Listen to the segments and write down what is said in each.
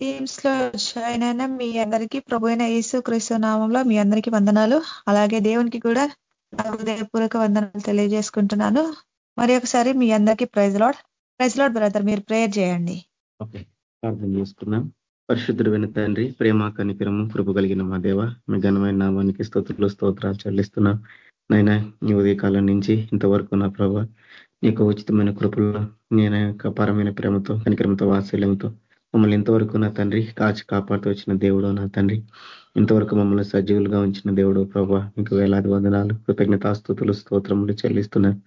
టీమ్స్లో join అయిన మీ అందరికీ ప్రభు అయిన యేసు క్రీస్తు నామంలో మీ అందరికీ వందనాలు. అలాగే దేవునికి కూడా హృదయపూర్వక వందనాలు తెలియజేసుకుంటున్నాను. మరి ఒకసారి మీ అందరికీ praise Lord. Praise Lord brother మీరు ప్రేయర్ చేయండి. ఓకే ప్రార్థన చేసుకున్నాం పరిశుద్ధుడైన తండ్రి ప్రేమ కనికరము కృప కలిగిన మా దేవ మీ ఘనమైన నామానికి స్తోత్రులు స్తోత్రాలు చెల్లిస్తున్నాం. నైనా ఈ ఉదయకాలం నుంచి ఇంతవరకు నా ప్రభావ నీకు ఉచితమైన కృపల్లో నేను యొక్క పరమైన ప్రేమతో కనికరంతో వాత్సల్యంతో మమ్మల్ని ఇంతవరకు నా తండ్రి కాచి కాపాడుతూ వచ్చిన దేవుడు నా తండ్రి. ఇంతవరకు మమ్మల్ని సజీవులుగా ఉంచిన దేవుడు ప్రభా మీకు వేలాది వందనాలు కృతజ్ఞతాస్తుతులు స్తోత్రములు చెల్లిస్తున్నాను.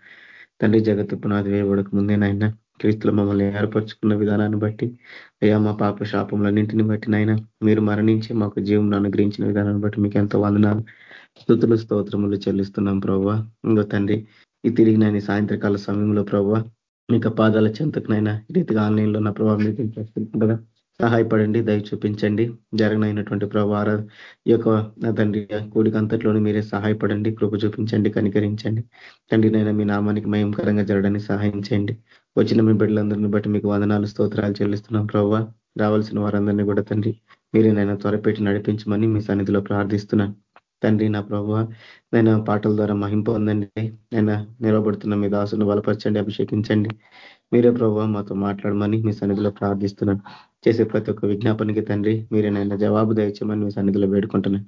తండ్రి జగత్తు పునాది వేయబడక నాయన క్రీస్తులు మమ్మల్ని ఏర్పరచుకున్న విధానాన్ని బట్టి అయ్యా మా పాప శాపములన్నింటిని బట్టి నాయన మీరు మరణించి మాకు జీవం అనుగ్రహించిన విధానాన్ని బట్టి మీకు ఎంతో వందనాలు స్థుతులు స్తోత్రములు చెల్లిస్తున్నాం ప్రభావ ఇంకో తండ్రి ఈ తిరిగి నేను సాయంత్రకాల సమయంలో ప్రభావ మీకు పాదాల చెంతకునైనా రీతిగా ఆన్లైన్లో నా ప్రభావం మీకు సహాయపడండి దయ చూపించండి. జరగనైనటువంటి ప్రభావ ఈ యొక్క తండ్రి కూడికి అంతట్లోనే మీరే సహాయపడండి కృప చూపించండి కనికరించండి. తండ్రి నైనా మీ నామానికి మయంకరంగా జరగడానికి సహాయం చేయండి. వచ్చిన మీ బిడ్డలందరినీ బట్టి మీకు వందనాలు స్తోత్రాలు చెల్లిస్తున్నాం ప్రభావ. రావాల్సిన వారందరినీ కూడా తండ్రి మీరేనైనా త్వరపెట్టి నడిపించమని మీ సన్నిధిలో ప్రార్థిస్తున్నాను. తండ్రి నా ప్రభావ నేను పాటల ద్వారా మహింపు ఉందండి నేను నిలబడుతున్న మీ దాసును బలపరచండి అభిషేకించండి. మీరే ప్రభావ మాతో మాట్లాడమని మీ సన్నిధిలో ప్రార్థిస్తున్నాను. చేసే ప్రతి ఒక్క విజ్ఞాపనకి తండ్రి మీరే నాయన జవాబు దయచేయమని మీ సన్నిధిలో వేడుకుంటున్నాను.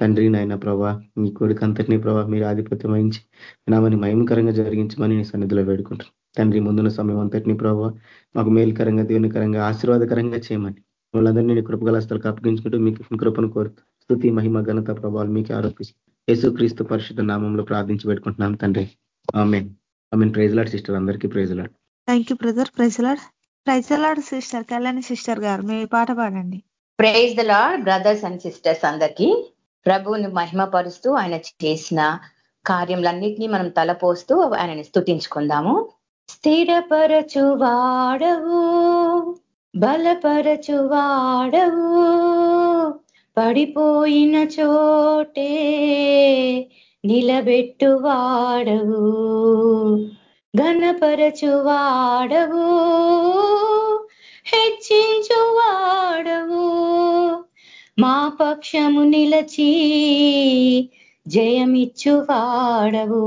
తండ్రి నాయన ప్రభా మీ కొడుకు ప్రభా ప్రభావ మీరు ఆధిపత్యం వహించి నామని మహిమకరంగా జరిగించమని మీ సన్నిధిలో వేడుకుంటున్నాను. తండ్రి ముందున్న సమయం అంతటినీ ప్రభావ మాకు మేలుకరంగా దేవునికరంగా ఆశీర్వాదకరంగా చేయమని. వాళ్ళందరినీ నేను కృపగలస్తలకు అప్పగించుకుంటూ మీకు కృపను కోరుతూ స్థుతి మహిమ ఘనత ప్రభావాలు మీకు ఆరోపిస్తూ యేసు క్రీస్తు పరిశుద్ధ నామంలో ప్రార్థించి పెట్టుకుంటున్నాను తండ్రి. ఆమె ఆమె ప్రైజ్లాడ్ సిస్టర్. అందరికీ praise lord thank you brother. Praise lord praise lord sister. Kalyani sister గారు మీ పాట పాడండి. Praise the Lord brothers and sisters అందరికీ. ప్రభువుని మహిమపరుస్తూ ఆయన చేసిన కార్యములన్నింటినీ మనం తలపోస్తూ ఆయనని స్థుతించుకుందాము స్థిరపరచువాడవు బలపరచువాడవు పడిపోయిన చోటే నిలబెట్టువాడవు ఘనపరచువాడవు హెచ్చించువాడవు. మా పక్షము నిలచి జయమిచ్చువాడవు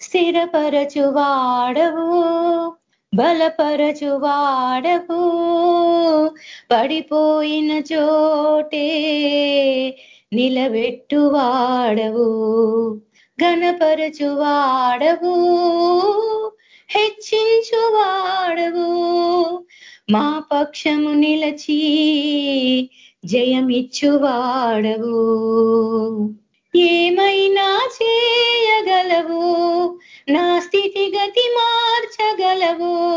స్థిరపరచువాడవు. బలపరచువాడవు. పడిపోయిన చోటే నిలబెట్టువాడవు. ఘనపరచువాడవు. హెచ్చించువాడవు. మా పక్షము నిలచి జయమిచ్చువాడవు. ఏమైనా చేయగలవు? నా స్థితిగతి మా నీ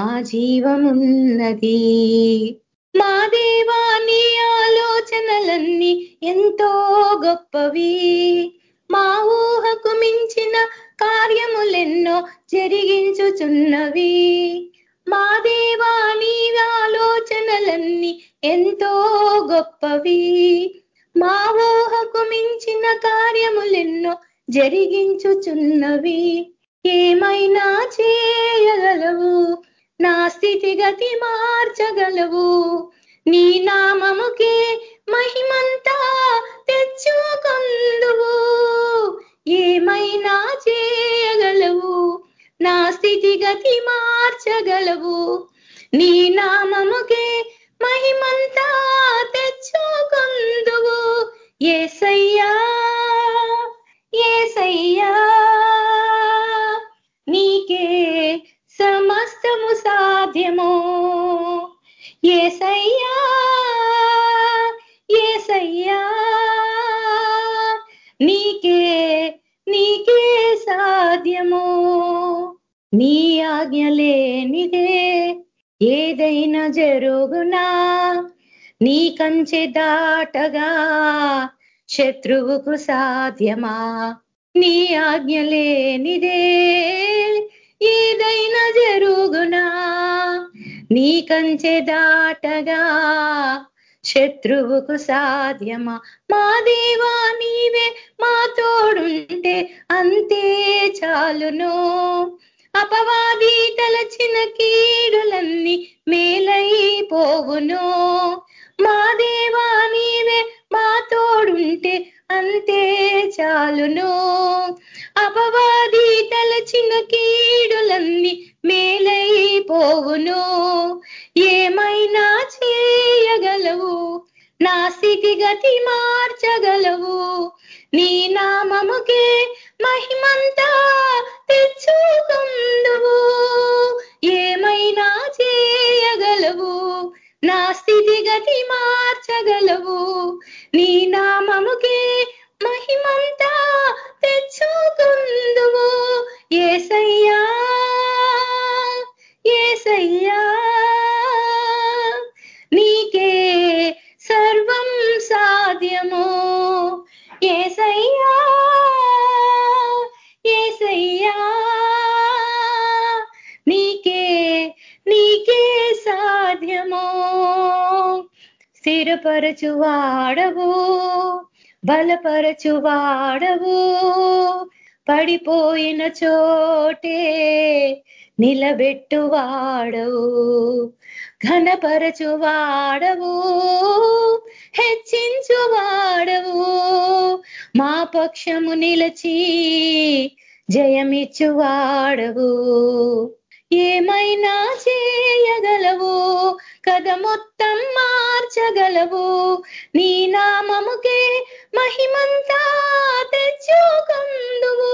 మా జీవమున్నది. మా దేవా నీ ఆలోచనలన్నీ ఎంతో గొప్పవి. మా ఊహకు మించిన కార్యములెన్నో జరిగించుచున్నవి. మా దేవా నీ ఆలోచనలన్నీ ఎంతో గొప్పవి. మా ఊహకు మించిన కార్యములెన్నో జరిగించుచున్నవి. ఏమైనా చేయగలవు? నా స్థితిగతి మార్చగలవు. నీ నామముకే మహిమంతా తెచ్చుకొందువు. ఏమైనా చేయగలవు? నా స్థితిగతి మార్చగలవు. నీ నామముకే మహిమంతా తెచ్చుకొందువు. ఏసయ్యా ఏసయ్యా నీకే సమస్తము సాధ్యము? ఏసయ్యా ఏసయ్యా నీకే నీకే సాధ్యము? నీ ఆజ్ఞ లేనిదే ఏదైనా జరుగునా? నీ కంచె దాటగా శత్రువుకు సాధ్యమా? నీ ఆజ్ఞ లేనిదే ఏదైనా జరుగునా? నీ కంచె దాటగా శత్రువుకు సాధ్యమా? మా దేవా నీవే మా తోడుంటే అంతే చాలును. అపవాది తలచిన కీడులన్నీ మేలైపోవును. మా దేవా నీవే మా తోడుంటే అంతే చాలును. అపవాది తలచిన కీడులన్నీ మేలైపోవును. ఏమైనా చేయగలవు? నా స్థితిగతి మా బలపరచువాడవు పడిపోయిన చోటే నిలబెట్టువాడవు. ఘనపరచువాడవు. హెచ్చించువాడవు. మా పక్షము నిలచి జయమిచ్చువాడవు. ఏమైనా చేయగలవు? కథ మొత్తం మార్చగలవు. నీ నామముకే మహిమంతా తెచ్చుకందువు.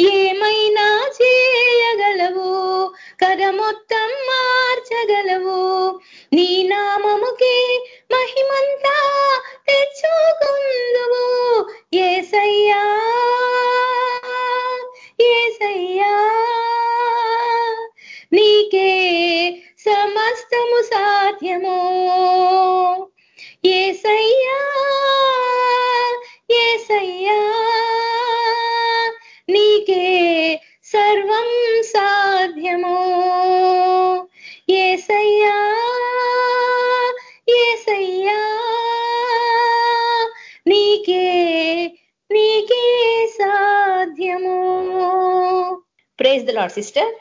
ఏమైనా చేయగలవు? కథ మొత్తం మార్చగలవు. Sister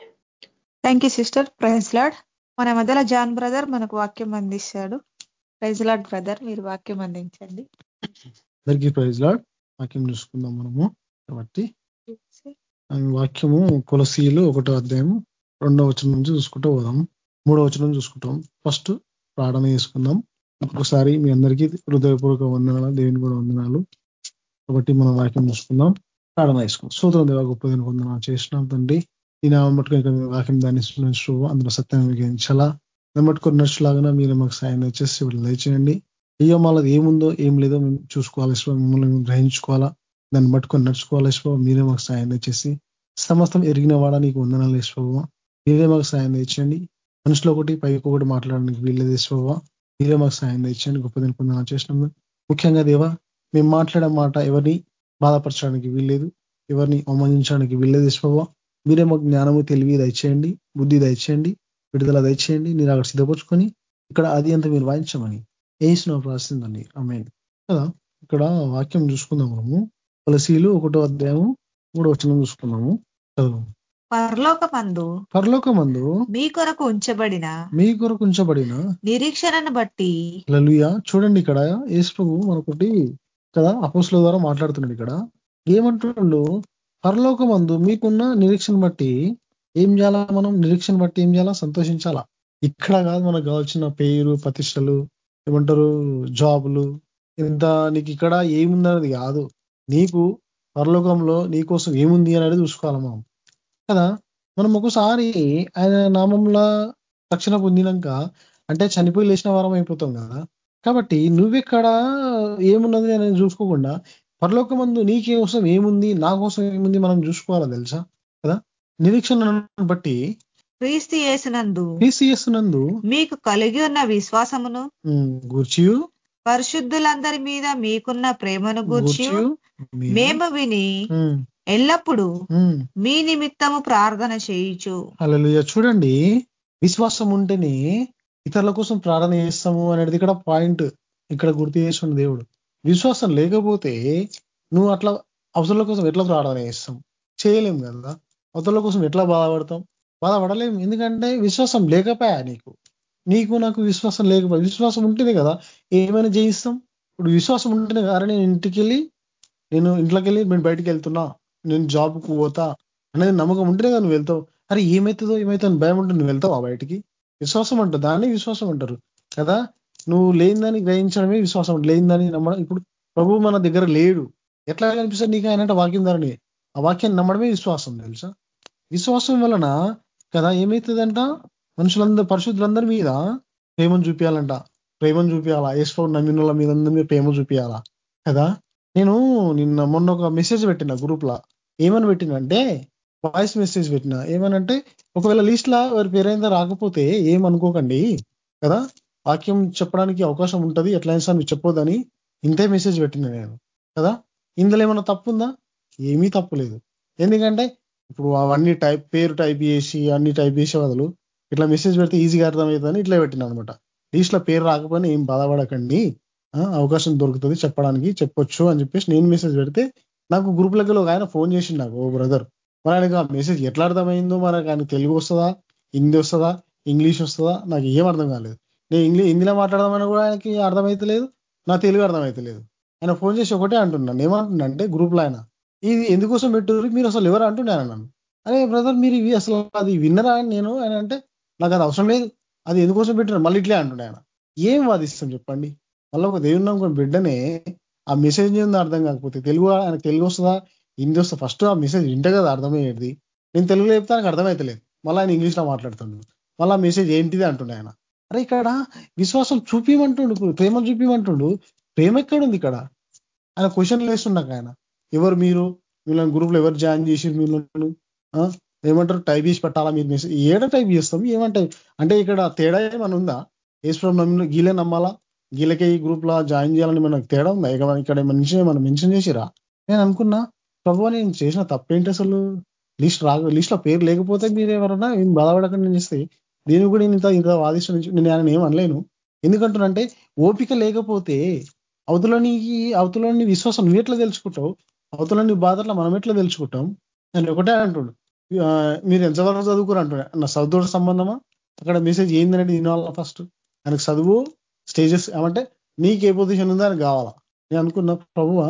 thank you sister praise Lord మన మధ్యలో జాన్ బ్రదర్ మనకు వాక్యం అందిస్తాడు. ప్రైజ్ లాడ్ బ్రదర్ మీరు వాక్యం అందించండి. అందరికీ ప్రైజ్ లాడ్ వాక్యం చూసుకుందాం మనము. కాబట్టి వాక్యము కొలసీలు ఒకటో అధ్యాయం రెండో వచనం నుంచి చూసుకుంటూ పోదాం. మూడో వచనం చూసుకుంటాం. ఫస్ట్ ప్రార్థన చేసుకుందాం. ఒకసారి మీ అందరికీ హృదయపూర్వక వందనాలు దేవుని కూడా వందనాలు. కాబట్టి మనం వాక్యం చూసుకుందాం. ప్రార్థన చేసుకుందాం. సూత్రం దేవ గొప్ప దీనికి వందనాలు చేసినాం తండ్రి. ఈ నామం వాక్యం దాన్ని అందులో సత్యం విగించాలా మేము పట్టుకుని నడుచులాగా మీరు మాకు సాయం చేసి వీళ్ళు దయచేయండి. అయ్యో మాలది ఏముందో ఏం లేదో మేము చూసుకోవాలి మిమ్మల్ని మేము గ్రహించుకోవాలా? దాన్ని పట్టుకొని నడుచుకోవాలి ఇష్టం మీరే మాకు సాయం చేసి సమస్తం ఎరిగిన వాడా నీకు వందనాలు ఇష్టవ మీరే మాకు సాయం తెచ్చండి మనుషులు ఒకటి పైకి ఒకటి మాట్లాడడానికి వీళ్ళేది ఇష్టవ మీరే మాకు సాయం తెచ్చండి గొప్పదని పొందన చేసినందు చేసినాము ముఖ్యంగా దేవా మేము మాట్లాడే మాట ఎవరిని బాధపరచడానికి వీల్లేదు ఎవరిని అవమానించడానికి వీల్లేదు ఇష్టవ మీరే మాకు జ్ఞానము తెలివి దయచేయండి బుద్ధి దయచేయండి విడుదల దయచేయండి మీరు అక్కడ సిద్ధపరచుకొని ఇక్కడ అది అంతా మీరు వాయించమని ఏసిన ప్రాసిందండి ఆమె కదా? ఇక్కడ వాక్యం చూసుకుందాం మనము. తులసీలు ఒకటో అధ్యాయము మూడో వచనం చూసుకున్నాము చదువు పరలోకమందు పరలోకమందు మీ కొరకు ఉంచబడిన మీ కొరకు ఉంచబడిన నిరీక్షణను బట్టి లలుయ చూడండి ఇక్కడ యేసు ప్రభు మనకొకటి కదా అపోసుల ద్వారా మాట్లాడుతున్నాడు ఇక్కడ. ఏమంటుండు పరలోకమందు మీకున్న నిరీక్షణ బట్టి ఏం చేయాలా మనం? నిరీక్షణ బట్టి ఏం చేయాలా? సంతోషించాలా? ఇక్కడ కాదు మనకు కావాల్సిన పేరు ప్రతిష్టలు ఏమంటారు జాబులు. ఇంత నీకు ఇక్కడ ఏముందనేది కాదు. నీకు పరలోకంలో నీకోసం ఏముంది అనేది చూసుకోవాలి మనం. కదా? మనం ఒకసారి ఆయన నామంలో రక్షణ పొందినాక అంటే చనిపోయి లేచిన వారం అయిపోతాం కదా. కాబట్టి నువ్వెక్కడ ఏమున్నది అనేది చూసుకోకుండా పరలోకమందు నీకే కోసం ఏముంది? నా కోసం ఏముంది? మనం చూసుకోవాలా తెలుసా? కదా? నిరీక్షణ బట్టి క్రీస్తు చేసినందు క్రీస్తు మీకు కలిగి ఉన్న విశ్వాసమును గూర్చి పరిశుద్ధులందరి మీద మీకున్న ప్రేమను గూర్చి మేము విని ఎల్లప్పుడూ మీ నిమిత్తము ప్రార్థన చేయుచు. అలా చూడండి విశ్వాసం ఉంటేనే ఇతరుల కోసం ప్రార్థన చేస్తాము అనేది ఇక్కడ పాయింట్ ఇక్కడ గుర్తు చేస్తుండే దేవుడు. విశ్వాసం లేకపోతే నువ్వు అట్లా అవసరాల కోసం ఎట్లా ప్రార్థన చేస్తాం? చేయలేం కదా. అవతల కోసం ఎట్లా బాధపడతాం? బాధపడలేం. ఎందుకంటే విశ్వాసం లేకపోయా నీకు? నీకు నాకు విశ్వాసం లేకపోయా? విశ్వాసం ఉంటేనే కదా ఏమైనా జయిస్తాం ఇప్పుడు విశ్వాసం ఉంటేనే కదా. నేను ఇంటికి వెళ్ళి నేను ఇంట్లోకి వెళ్ళి నేను బయటికి వెళ్తున్నా నేను జాబ్కు పోతా అనేది నమ్మకం ఉంటేనే కదా నువ్వు వెళ్తావు. అరే ఏమవుతుందో ఏమవుతుందో భయం ఉంటుంది నువ్వు వెళ్తావు ఆ బయటికి? విశ్వాసం అంటారు. దాన్ని విశ్వాసం అంటారు కదా. నువ్వు లేనిదని గ్రహించడమే విశ్వాసం. లేనిదని నమ్మడం. ఇప్పుడు ప్రభు మన దగ్గర లేడు. ఎట్లా కనిపిస్తుంది నీకు ఆయన వాక్యం ధరని ఆ వాక్యాన్ని నమ్మడమే విశ్వాసం తెలుసా? విశ్వాసం వలన కదా ఏమవుతుందంట మనుషులందరూ పరిశుద్ధులందరి మీద ప్రేమను చూపించాలంట ప్రేమను చూపించాలా ఏసుకో నమ్మినల మీద అందరి మీద ప్రేమ చూపించాలా కదా? నేను నిన్న మొన్న ఒక మెసేజ్ పెట్టిన గ్రూప్ లా. ఏమని పెట్టినంటే వాయిస్ మెసేజ్ పెట్టిన. ఏమనంటే ఒకవేళ లిస్ట్ లా వారి పేరైందా రాకపోతే ఏమనుకోకండి? కదా? వాక్యం చెప్పడానికి అవకాశం ఉంటుంది ఎట్లయినా సార్ మీరు చెప్పొద్దని ఇంతే మెసేజ్ పెట్టిన నేను కదా? ఇందులో ఏమైనా తప్పు ఉందా ఏమీ తప్పు లేదు. ఎందుకంటే ఇప్పుడు అవన్నీ టైప్ పేరు టైప్ చేసి అన్ని టైప్ చేసే బదులు ఇట్లా మెసేజ్ పెడితే ఈజీగా అర్థమవుతుందని ఇట్లా పెట్టిన అనమాట లీస్ట్లో పేరు రాకపోయినా ఏం బాధపడకండి అవకాశం దొరుకుతుంది చెప్పడానికి చెప్పొచ్చు అని చెప్పేసి నేను మెసేజ్ పెడితే నాకు గ్రూప్ లెక్కలు ఒక ఆయన ఫోన్ చేసిండు నాకు ఓ బ్రదర్ మరి ఆయనకు ఆ మెసేజ్ ఎట్లా అర్థమైందో మరి ఆయన తెలుగు వస్తుందా హిందీ వస్తుందా ఇంగ్లీష్ వస్తుందా నాకు ఏం అర్థం కాలేదు. నేను ఇంగ్లీష్ హిందీలో మాట్లాడదామని కూడా ఆయనకి అర్థమైతలేదు. నా తెలుగు అర్థమైతలేదు. ఆయన ఫోన్ చేసి ఒకటే అంటున్నాను ఏమంటున్నా అంటే గ్రూప్లో ఆయన ఇది ఎందుకోసం పెట్టారు మీరు అసలు ఎవరు? అంటున్నాను నన్ను. అరే బ్రదర్ మీరు ఇవి అసలు అది విన్నరా నేను? ఆయన అంటే నాకు అది అవసరం లేదు. అది ఎందుకోసం పెట్టారు మళ్ళీ ఇట్లే అంటుండే ఆయన. ఏం వాదిస్తాం చెప్పండి? మళ్ళీ ఒక దేవుని నమ్ముకుని బిడ్డనే ఆ మెసేజ్ ఏందో అర్థం కాకపోతే తెలుగు ఆయన తెలుగు వస్తుందా? హిందీ వస్తా ఫస్ట్ ఆ మెసేజ్ వింటే కదా అర్థమయ్యేది. నేను తెలుగులో చెప్తే ఆయనకు మళ్ళీ ఆయన ఇంగ్లీష్లో లో మళ్ళీ ఆ మెసేజ్ ఏంటిది? అంటుండే ఆయన. అరే ఇక్కడ విశ్వాసం చూపిమంటుండు ప్రేమ చూపిమంటుండు. ప్రేమ ఎక్కడుంది ఇక్కడ? ఆయన క్వశ్చన్ వేస్తున్నాక ఆయన. ఎవరు మీరు? వీళ్ళని గ్రూప్లో ఎవరు జాయిన్ చేసి వీళ్ళను? ఏమంటారు? టైప్ చేసి పెట్టాలా మీరు మెసేజ్? ఏడ టైప్ చేస్తాం? ఏమంటాయి అంటే ఇక్కడ తేడా ఏమైనా ఉందా? ఈశ్వరం నమ్మిన గీలే నమ్మాలా? గీలకే ఈ గ్రూప్లో జాయిన్ చేయాలని మనకు తేడా ఉందా? ఇక ఇక్కడ మనిషి మనం మెన్షన్ చేసిరా? నేను అనుకున్నా ప్రభు నేను చేసిన తప్పేంటి అసలు? లిస్ట్ రా లిస్ట్లో పేరు లేకపోతే మీరు ఎవరన్నా ఏం బాధపడకుండా నేను చేస్తే నేను కూడా ఇంత ఇంత వాదిస్తు నేను ఆయన ఏం అనలేను. ఎందుకంటున్నంటే ఓపిక లేకపోతే అవతలని అవతలని విశ్వాసం నువ్వు ఎట్లా తెలుసుకుంటావు? అవతలని బాధల్లో మనం ఎట్లా తెలుసుకుంటాం? నేను ఒకటే అంటుండు. మీరు ఎంతవరకు చదువుకోరు అంటున్నా. నా చదువుతో సంబంధమా? అక్కడ మెసేజ్ ఏందనేది వినాలా ఫస్ట్ ఆయనకు చదువు స్టేజెస్ ఏమంటే నీకు ఏ పొజిషన్ ఉందో అని కావాలా? నేను అనుకున్న ప్రభువా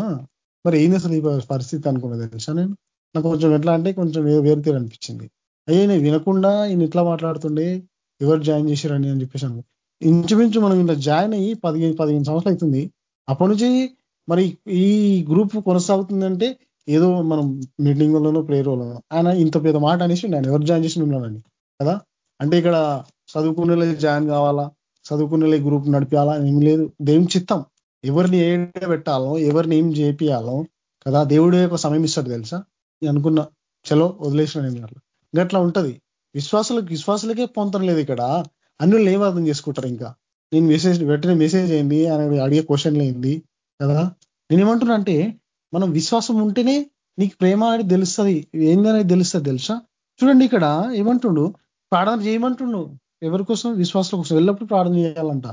మరి ఏంది అసలు ఈ పరిస్థితి? అనుకున్నా తెలుసా నేను. నాకు కొంచెం ఎట్లా అంటే కొంచెం వేరు తీరు అనిపించింది. అయ్యా నేను వినకుండా ఈయన ఇట్లా మాట్లాడుతుండే ఎవరు జాయిన్ చేశారని అని చెప్పేసి అనుకో ఇంచుమించు మనం ఇంత జాయిన్ అయ్యి పదిహేను పదిహేను సంవత్సరాలు అవుతుంది. అప్పటి నుంచి మరి ఈ గ్రూప్ కొనసాగుతుందంటే ఏదో మనం మీటింగ్లోనో వల్లనో ప్రేయర్ వల్లనో ఆయన ఇంత పెద్ద మాట అనేసి నేను ఎవరు జాయిన్ చేసి ఉన్నానని కదా? అంటే ఇక్కడ చదువుకునే జాయిన్ కావాలా? చదువుకునే గ్రూప్ నడిపాలా? ఏం లేదు. దేవుని చిత్తం. ఎవరిని ఏ పెట్టాలో ఎవరిని ఏం చేపియాలో కదా? దేవుడే ఒక సమయం ఇస్తాడు తెలుసా? నేను అనుకున్నా. చలో వదిలేసిన నేను అట్లా. గట్లా ఉంటది. విశ్వాసులకు విశ్వాసులకే పొందడం లేదు ఇక్కడ. అన్నులు ఏం అర్థం చేసుకుంటారు ఇంకా? నేను మెసేజ్ వెంటనే మెసేజ్ అయింది అని అడిగే క్వశ్చన్లు అయింది కదా? నేనేమంటున్నా అంటే మనం విశ్వాసం ఉంటేనే నీకు ప్రేమ అనేది తెలుస్తుంది. ఏంది అనేది తెలుస్తుంది తెలుసా? చూడండి ఇక్కడ ఏమంటుండు? ప్రార్థన చేయమంటుండు. ఎవరి కోసం? విశ్వాసం కోసం. ఎల్లప్పుడు ప్రార్థన చేయాలంట.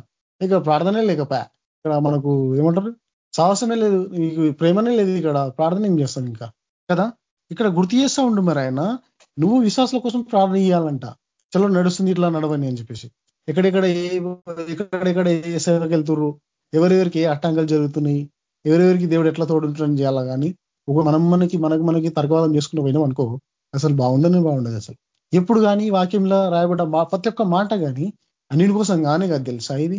ఇక ప్రార్థనే లేకపోయా ఇక్కడ మనకు ఏమంటారు? సాహసమే లేదు. నీకు ప్రేమనే లేదు ఇక్కడ. ప్రార్థన ఏం చేస్తాం ఇంకా? కదా? ఇక్కడ గుర్తు చేస్తా ఉండు మరి ఆయన. నువ్వు విశ్వాసాల కోసం ప్రార్థన చేయాలంట. చలో నడుస్తుంది ఇట్లా నడవని అని చెప్పేసి. ఎక్కడెక్కడ ఏ ఎక్కడెక్కడ ఏ సేవకి వెళ్తుర్రు? ఎవరెవరికి ఏ అట్టంకాలు జరుగుతున్నాయి? ఎవరెవరికి దేవుడు ఎట్లా తోడుంటాడని చేయాలా కానీ ఒక మనం మనకి మనకి మనకి తర్కవాదం చేసుకుంటూ పోయినాం అనుకో అసలు బాగుండనే బాగుండదు అసలు. ఎప్పుడు కానీ వాక్యంలో రాయబడ్డ ప్రతి ఒక్క మాట కానీ అన్నిటి కోసం కానీ కాదు తెలుసా ఇది?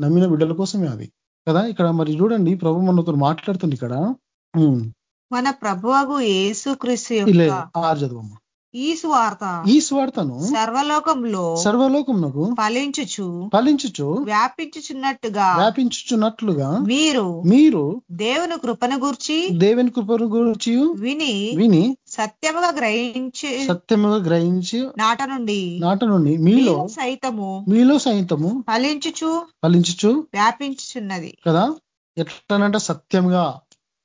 నమ్మిన బిడ్డల కోసమే అది. కదా ఇక్కడ మరి చూడండి ప్రభు మనతో మాట్లాడుతుంది ఇక్కడ. మన ప్రభువగు యేసు క్రీస్తు ఆరు చదువమ్మ. ఈ స్వార్థ ఈ స్వార్థను సర్వలోకంలో సర్వలోకమునకు ఫలించుచు ఫలించుచు వ్యాపించుచున్నట్టుగా వ్యాపించుచున్నట్లుగా మీరు మీరు దేవుని కృపను గుర్చి దేవుని కృపను గురించి విని విని సత్యముగా గ్రహించి సత్యముగా గ్రహించి నాట నుండి నాట నుండి మీలో సైతము మీలో సైతము ఫలించుచు ఫలించుచు వ్యాపించుచున్నది. కదా? ఎట్లనంటే సత్యంగా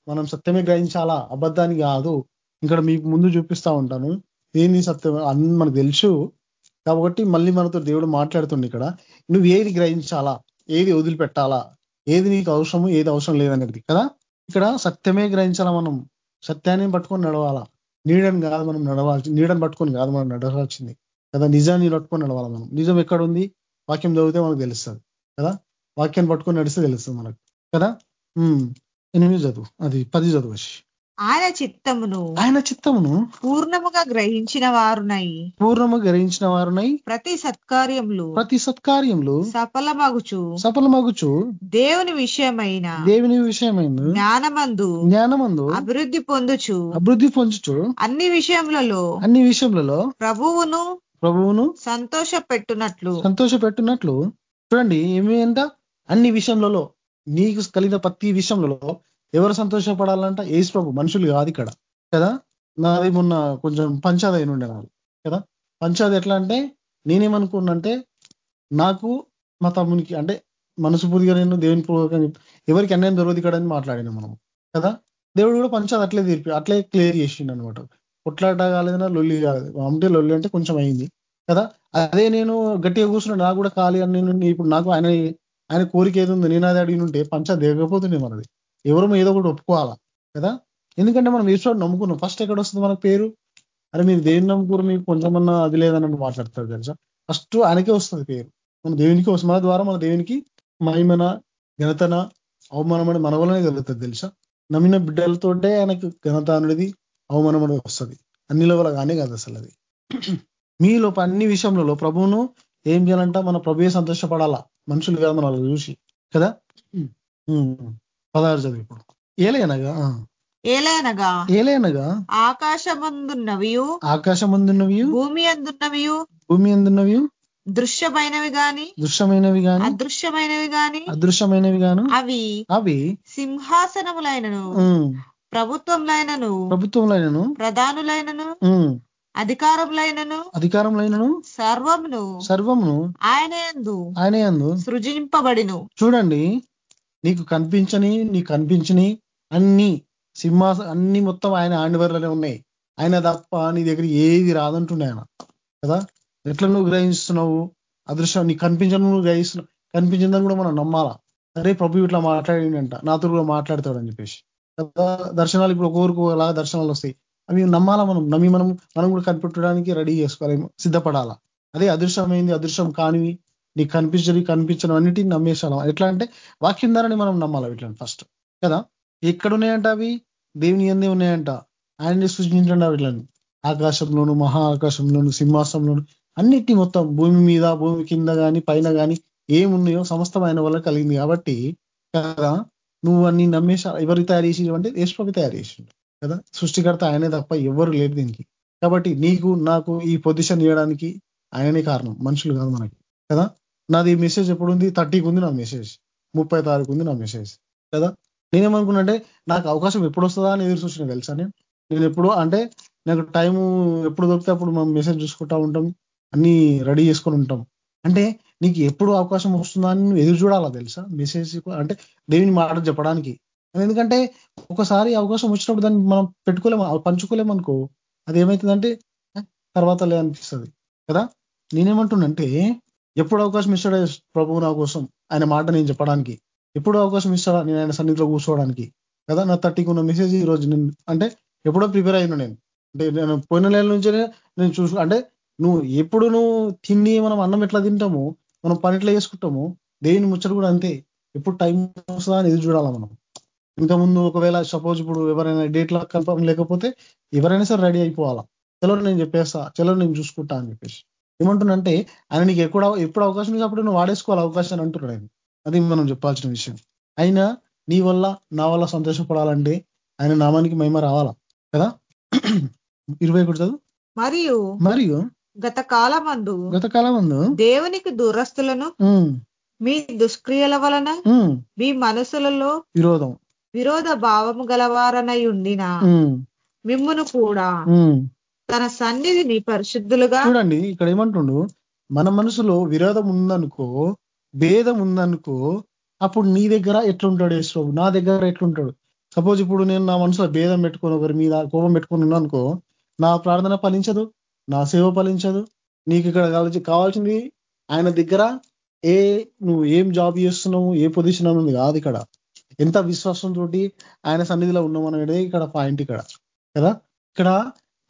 మనం సత్యమే గ్రహించాలా? అబద్ధాన్ని కాదు. ఇక్కడ మీకు ముందు చూపిస్తా ఉంటాను. ఏంది సత్యం? అన్ని మనకు తెలుసు. కాబట్టి మళ్ళీ మనతో దేవుడు మాట్లాడుతుంది ఇక్కడ. నువ్వు ఏది గ్రహించాలా? ఏది వదిలిపెట్టాలా? ఏది నీకు అవసరము ఏది అవసరం లేదనేది కదా? ఇక్కడ సత్యమే గ్రహించాలా మనం? సత్యాన్ని పట్టుకొని నడవాలా? నీడని కాదు మనం నడవాల్సి నీడని పట్టుకొని కాదు మనం నడవాల్సింది కదా? నిజాన్ని పట్టుకొని నడవాలి మనం? నిజం ఎక్కడ ఉంది వాక్యం చదివితే మనకు తెలుస్తుంది కదా? వాక్యాన్ని పట్టుకొని నడిస్తే తెలుస్తుంది మనకు కదా? ఎనిమిది చదువు. అది పది చదువు ఆయన చిత్తమును ఆయన చిత్తమును పూర్ణముగా గ్రహించిన వారునై పూర్ణము గ్రహించిన వారునై ప్రతి సత్కార్యములు ప్రతి సత్కార్యములు సఫలమగుచు సఫలమగుచు దేవుని విషయమైన దేవుని విషయమైన జ్ఞానమందు జ్ఞానమందు అభివృద్ధి పొందుచు అభివృద్ధి పొందుచు అన్ని విషయములలో అన్ని విషయములలో ప్రభువును ప్రభువును సంతోష పెట్టునట్లు సంతోష పెట్టున్నట్లు చూడండి ఏమి అంట? అన్ని విషయములలో నీకు కలిగిన ప్రతి విషయంలో ఎవరు సంతోషపడాలంట? ఏసు ప్రభు మనుషులు కాదు ఇక్కడ. కదా? నాది మొన్న కొంచెం పంచాది అయిన ఉండే నాది. కదా? పంచాది ఎట్లా అంటే నేనేమనుకున్నంటే నాకు మా తమ్మునికి అంటే మనసు పూర్తిగా నేను దేవుని పూర్వకంగా ఎవరికి అన్యాయం దొరకదు ఇక్కడ అని మాట్లాడినా మనం కదా? దేవుడు కూడా పంచాది అట్లే తీర్పి అట్లే క్లియర్ చేసిండు అనమాట కొట్లాట కాలేదన్నా లొల్లి కాలేదు. అంటే లొల్లి అంటే కొంచెం అయింది. కదా? అదే నేను గట్టిగా కూర్చున్నా నాకు కూడా ఖాళీ అని నేను ఇప్పుడు నాకు ఆయన ఆయన కోరిక ఏది ఉంది నేను అది అడిగినుంటే పంచాది దిగకపోతుంది మనది. ఎవరో ఏదో ఒకటి ఒప్పుకోవాలా? కదా? ఎందుకంటే మనం ఈశ్వరుడు నమ్ముకున్నాం. ఫస్ట్ ఎక్కడ వస్తుంది మనకు పేరు? అరే మీరు దేవుని నమ్ముకురు మీకు కొంచెమన్నా అది లేదని మాట్లాడతారు తెలుసా? ఫస్ట్ ఆయనకే వస్తుంది పేరు. మన దేవునికి వస్తుంది. మన ద్వారా మన దేవునికి మహిమన ఘనతన అవమానం అని మన వల్లనే కలుగుతుంది తెలుసా? నమ్మిన బిడ్డలతోటే ఆయనకు ఘనత అనేది అవమానం అనేది వస్తుంది. అన్ని లెవెల కానీ కాదు అసలు అది. మీలో అన్ని విషయంలో ప్రభువును ఏం చేయాలంట? మన ప్రభుయే సంతోషపడాలా? మనుషులు కాదు మన చూసి. కదా? పదహారు చదువు ఇప్పుడు ఏలేనగా ఏలైనగా ఏలేనగా ఆకాశమందున్నవి ఆకాశం అందున్నవి భూమి అందున్నవి భూమి అందున్నవి దృశ్యమైనవి గాని? దృశ్యమైనవి గాని? అదృశ్యమైనవి గాని? అదృశ్యమైనవి గాను? అవి అవి? సింహాసనములైనను ప్రభుత్వంలైనను ప్రభుత్వంలైనను ప్రధానులైనను అధికారములైనను అధికారములైనను? సర్వమును సర్వమును? ఆయన ఎందు ఆయన ఎందు సృజింపబడిను. చూడండి. నీకు కనిపించని నీకు కనిపించని అన్ని సింహాస అన్ని మొత్తం ఆయన ఆండివర్లనే ఉన్నాయి. ఆయన తప్ప నీ దగ్గర ఏది రాదంటుండే ఆయన. కదా? ఎట్లా నువ్వు గ్రహిస్తున్నావు? అదృశ్యం నీకు కనిపించడం నువ్వు గ్రహిస్తున్నావు కనిపించిందని కూడా మనం నమ్మాలా? అరే ప్రభు ఇట్లా మాట్లాడిండంట. నాతో కూడా మాట్లాడతాడు అని చెప్పేసి. దర్శనాలు ఇప్పుడు ఒక్కొక్కరికి ఒకలాగా దర్శనాలు వస్తాయి. అవి నమ్మాలా మనం? నమ్మి మనం మనం కూడా కనిపెట్టడానికి రెడీ చేసుకోవాలి సిద్ధపడాలా? అదే అదృశ్యమైంది అదృశ్యం కానివి నీకు కనిపించని కనిపించడం అన్నిటిని నమ్మేసాను ఎట్లా అంటే వాక్యం ద్వారానే మనం నమ్మాలి ఇట్లా ఫస్ట్ కదా? ఎక్కడ ఉన్నాయంట అవి? దేవుని ఎందే ఉన్నాయంట? ఆయన్ని సృష్టించండి వీళ్ళని ఆకాశంలోను మహా ఆకాశంలోను సింహాసంలోను అన్నిటి మొత్తం భూమి మీద భూమి కింద కానీ పైన కానీ ఏమున్నాయో సమస్తం ఆయన వల్ల కలిగింది కాబట్టి కదా? నువ్వు అన్ని నమ్మేసా ఎవరి తయారు చేసి అంటే యేసుప్రభు తయారు చేసిండు. కదా? సృష్టికర్త ఆయనే తప్ప ఎవరు లేరు దీనికి. కాబట్టి నీకు నాకు ఈ పొజిషన్ ఇవ్వడానికి ఆయనే కారణం. మనుషులు కాదు మనకి. కదా? నాది మెసేజ్ ఎప్పుడు ఉంది థర్టీకి ఉంది నా మెసేజ్ ముప్పై తారీఖు ఉంది నా మెసేజ్ కదా? నేనేమనుకున్నంటే నాకు అవకాశం ఎప్పుడు వస్తుందా అని ఎదురు చూసిన తెలుసా నేను? నేను ఎప్పుడు అంటే నాకు టైము ఎప్పుడు దొరికితే అప్పుడు మనం మెసేజ్ చూసుకుంటా ఉంటాం అన్ని రెడీ చేసుకొని ఉంటాం. అంటే నీకు ఎప్పుడు అవకాశం వస్తుందా అని ఎదురు చూడాలా తెలుసా? మెసేజ్ అంటే దేవుని మాట చెప్పడానికి. ఎందుకంటే ఒకసారి అవకాశం వచ్చినప్పుడు దాన్ని మనం పెట్టుకోలేము పంచుకోలేము అనుకో అది ఏమవుతుందంటే తర్వాత లేదనిపిస్తుంది కదా? నేనేమంటున్నంటే ఎప్పుడు అవకాశం ఇస్తాడు ప్రభువు నా కోసం ఆయన మాట నేను చెప్పడానికి. ఎప్పుడు అవకాశం ఇస్తాడా నేను ఆయన సన్నిధిలో కూర్చోవడానికి. కదా? నా థర్టీకి ఉన్న మెసేజ్ ఈ రోజు నేను అంటే ఎప్పుడో ప్రిపేర్ అయినా నేను. అంటే నేను పోయిన నెల నుంచే నేను చూసు అంటే నువ్వు ఎప్పుడు నువ్వు తిండి మనం అన్నం ఎట్లా తింటాము మనం పని ఎట్లా చేసుకుంటాము దేవుని ముచ్చట కూడా అంతే. ఎప్పుడు టైం వస్తుందా అని ఎదురు చూడాలా మనం. ఇంకా ముందు ఒకవేళ సపోజ్ ఇప్పుడు ఎవరైనా డేట్లా కన్ఫర్మ్ లేకపోతే ఎవరైనా సరే రెడీ అయిపోవాలా. చలో నేను చెప్పేస్తా చలో నేను చూసుకుంటా అని చెప్పేసి. ఏమంటున్నంటే ఆయన నీకు ఎక్కడ ఎప్పుడు అవకాశం ఉంది అప్పుడు నువ్వు వాడేసుకోవాలి అవకాశాన్ని అంటున్నాడు ఆయన. అది మనం చెప్పాల్సిన విషయం. అయినా నీ వల్ల నా వల్ల సంతోషపడాలంటే ఆయన నామానికి మహిమ రావాలా? కదా? ఇరవై ఒకటి చదువు. మరియు మరియు గత కాలమందు గత కాలం ముందు దేవునికి దూరస్తులను మీ దుష్క్రియల వలన మీ మనసులలో విరోధం. విరోధ భావము గలవారనై ఉండిన మిమ్మును కూడా. తన సన్నిధిని పరిశుద్ధులుగా చూడండి ఇక్కడ ఏమంటుండు? మన మనసులో విరోధం ఉందనుకో భేదం ఉందనుకో అప్పుడు నీ దగ్గర ఎట్లుంటాడు యేసు నా దగ్గర ఎట్లుంటాడు? సపోజ్ ఇప్పుడు నేను నా మనసులో భేదం పెట్టుకొని ఒకరి మీద కోపం పెట్టుకొని ఉన్నానుకో అనుకో నా ప్రార్థన ఫలించదు నా సేవ ఫలించదు నీకు ఇక్కడ కావాల్సింది ఆయన దగ్గర ఏ నువ్వు ఏం జాబ్ చేస్తున్నావు ఏ పొజిషన్ ఉంది కాదు ఇక్కడ. ఎంత విశ్వాసంతో ఆయన సన్నిధిలో ఉన్నాం అనేది ఇక్కడ పాయింట్ ఇక్కడ. కదా? ఇక్కడ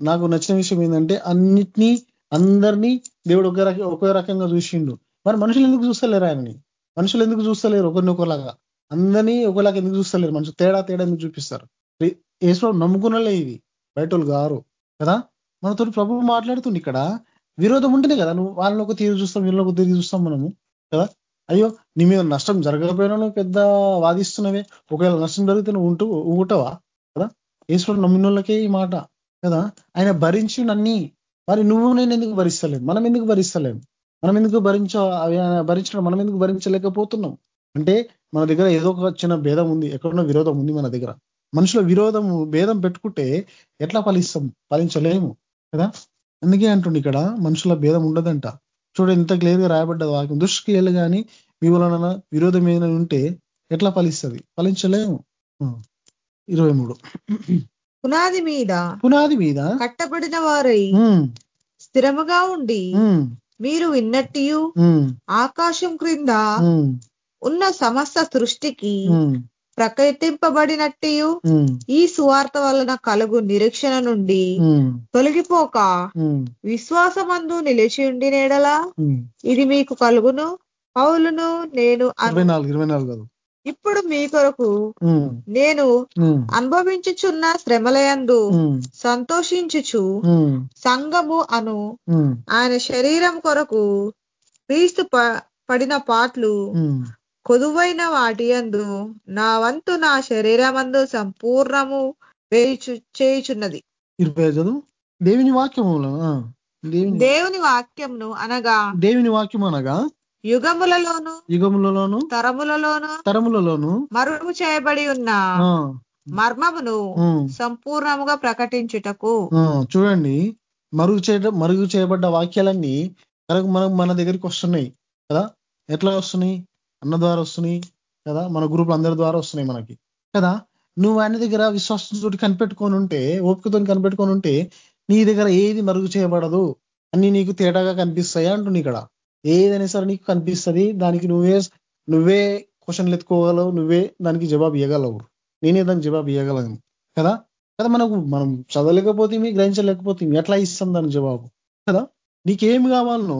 నాకు నచ్చిన విషయం ఏంటంటే అన్నిటినీ అందరినీ దేవుడు ఒకే రక ఒకే రకంగా చూసిండు. మరి మనుషులు ఎందుకు చూస్తలేరు ఆయనని? మనుషులు ఎందుకు చూస్తలేరు ఒకరిని ఒకలాగా అందరినీ ఒకలాగా ఎందుకు చూస్తలేరు? మనుషులు తేడా తేడా ఎందుకు చూపిస్తారు? ఏసులో నమ్ముకున్నలే ఇది. బయట వాళ్ళు గారు. కదా? మనతో ప్రభు మాట్లాడుతుంది ఇక్కడ. విరోధం ఉంటేనే కదా నువ్వు వాళ్ళని ఒక తీరు చూస్తాం వీళ్ళని ఒక తీరు చూస్తాం మనము. కదా? అయ్యో నీ మీద నష్టం జరగకపోయినా నువ్వు పెద్ద వాదిస్తున్నవే. ఒకవేళ నష్టం జరిగితే నువ్వు ఉంటూ ఊటవా కదా? ఈశ్వరుడు నమ్మినోళ్ళకే ఈ మాట. కదా? ఆయన భరించి మరి నువ్వు నేను ఎందుకు భరిస్తలేదు మనం ఎందుకు భరిస్తలేం? మనం ఎందుకు భరించ అవి ఆయన భరించడం మనం ఎందుకు భరించలేకపోతున్నాం? అంటే మన దగ్గర ఏదో ఒక చిన్న భేదం ఉంది. ఎక్కడున్న విరోధం ఉంది మన దగ్గర. మనుషుల విరోధం భేదం పెట్టుకుంటే ఎట్లా ఫలిస్తాం? ఫలించలేము. కదా? అందుకే అంటుండే ఇక్కడ మనుషుల భేదం ఉండదంట. చూడు ఎంత క్లియర్గా రాయబడ్డది వాక్యం. దుష్క్రియలు కానీ మీ వలన విరోధం ఏదైనా ఉంటే ఎట్లా ఫలిస్తుంది? ఫలించలేము. ఇరవై మూడు. పునాది మీద పునాది మీద కట్టబడిన వారై స్థిరముగా ఉండి మీరు విన్నట్టియు ఉమ్, ఆకాశం క్రింద ఉన్న సమస్త సృష్టికి ఉమ్, ఈ సువార్త వలన కలుగు నిరీక్షణ నుండి తొలగిపోక విశ్వాసమందు నిలిచి ఉండి నేడలా. ఇది మీకు కలుగును పౌలును నేను ఇరవై నాలుగు ఇరవై నాలుగు ఇప్పుడు మీ కొరకు నేను అనుభవించుచున్న శ్రమలయందు సంతోషించుచు సంఘము అను ఆయన శరీరం కొరకు క్రీస్తు ప- పడిన పాటలు. కొదువైన వాటి యందు నా వంతు నా శరీరమందు సంపూర్ణము వేయుచు చేయుచున్నది. దేవుని వాక్యములో దేవుని దేవుని వాక్యంను అనగా దేవుని వాక్యం అనగా యుగములలోను యుగములలోను తరములలోను తరములలోను మరుగు చేయబడి ఉన్న మర్మమును సంపూర్ణముగా ప్రకటించుటకు చూడండి. మరుగు చేయ మరుగు చేయబడ్డ వాక్యాలన్నీ మనకు మనం మన దగ్గరికి వస్తున్నాయి కదా. ఎట్లా వస్తున్నాయి? అన్న ద్వారా వస్తున్నాయి కదా. మన గ్రూప్ అందరి ద్వారా వస్తున్నాయి మనకి కదా. నువ్వు ఆయన దగ్గర విశ్వాసంతో కనిపెట్టుకొని ఉంటే ఓపికతో కనిపెట్టుకొని ఉంటే నీ దగ్గర ఏది మరుగు చేయబడదు? అన్ని నీకు తేడాగా కనిపిస్తాయి అంటుంది ఇక్కడ. ఏదైనా సరే నీకు కనిపిస్తుంది దానికి నువ్వే నువ్వే క్వశ్చన్లు ఎత్తుకోగలవు నువ్వే దానికి జవాబు ఇవ్వగలవు నేనే దానికి జవాబు ఇవ్వగలను కదా? కదా మనకు మనం చదవలేకపోతే గ్రహించలేకపోతే ఎట్లా ఇస్తాం దాని జవాబు? కదా? నీకేమి కావాలనో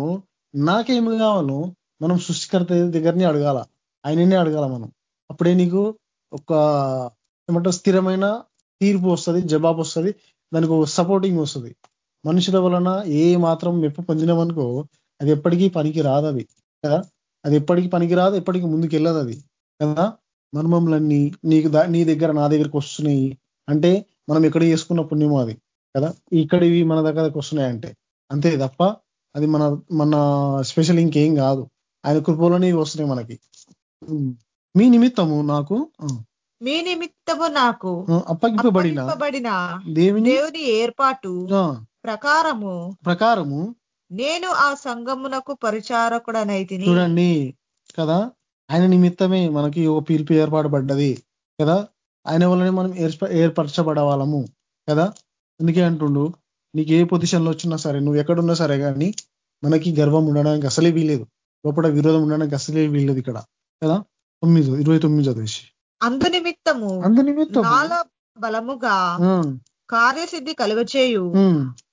నాకేమి కావాలో మనం సృష్టికర్త దగ్గరనే అడగాల. ఆయననే అడగాల మనం. అప్పుడే నీకు ఒక ఏమంటారు స్థిరమైన తీర్పు వస్తుంది జవాబు వస్తుంది దానికి ఒక సపోర్టింగ్ వస్తుంది. మనుషుల వలన ఏ మాత్రం మెప్పు పొందినామనుకో అది ఎప్పటికీ పనికి రాదు అది కదా? అది ఎప్పటికీ పనికి రాదు ఎప్పటికీ ముందుకు వెళ్ళదు అది కదా? మర్మములన్నీ నీకు నీ దగ్గర నా దగ్గరికి వస్తున్నాయి అంటే మనం ఎక్కడ చేసుకున్న పుణ్యమో అది కదా? ఇక్కడివి మన దగ్గరకు వస్తున్నాయి అంటే అంతే తప్ప అది మన మన స్పెషల్ ఇంకేం కాదు. ఆయన కృపలోనే ఇవి వస్తున్నాయి మనకి. మీ నిమిత్తము నాకు మీ నిమిత్తము నాకు అప్పగింపబడిన దేవుని ఏర్పాటు ప్రకారము ప్రకారము నేను ఆ సంఘమునకు పరిచారకుడనైతిని. చూడండి కదా ఆయన నిమిత్తమే మనకి ఒక పిలుపు ఏర్పాటుపడ్డది కదా. ఆయన వల్లనే మనం ఏర్ప ఏర్పరచబడవాలము కదా. అందుకే అంటుండు నీకు ఏ పొజిషన్లో వచ్చినా సరే నువ్వు ఎక్కడున్నా సరే కానీ మనకి గర్వం ఉండడానికి అసలే వీలేదు లోపల విరోధం ఉండడానికి అసలే వీలేదు ఇక్కడ కదా. తొమ్మిది ఇరవై తొమ్మిది చదివేసి అందు నిమిత్తము అందు నిమిత్తం బలముగా కార్యసిద్ధి కలుగచేయు.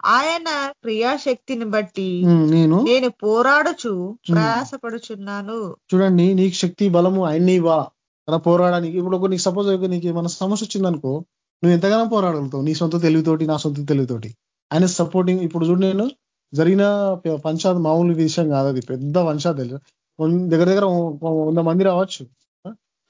ఆయన క్రియాశక్తిని బట్టి నేను నేను పోరాడుచు ప్రయాసపడుచున్నాను. చూడండి నీకు శక్తి బలము ఆయన్ని ఇవ్వాలా అలా పోరాడడానికి ఇప్పుడు ఒక నీకు సపోజ్ నీకు ఏమైనా సమస్య వచ్చిందనుకో నువ్వు ఎంతగానో పోరాడగలుగుతావు నీ సొంత తెలివితోటి నా సొంత తెలివితోటి. ఆయన సపోర్టింగ్ ఇప్పుడు చూడు నేను జరిగిన పంచాయత్ మామూలు విషయం కాదు అది పెద్ద వంశాత్ తెలుసు. దగ్గర దగ్గర వంద మంది రావచ్చు.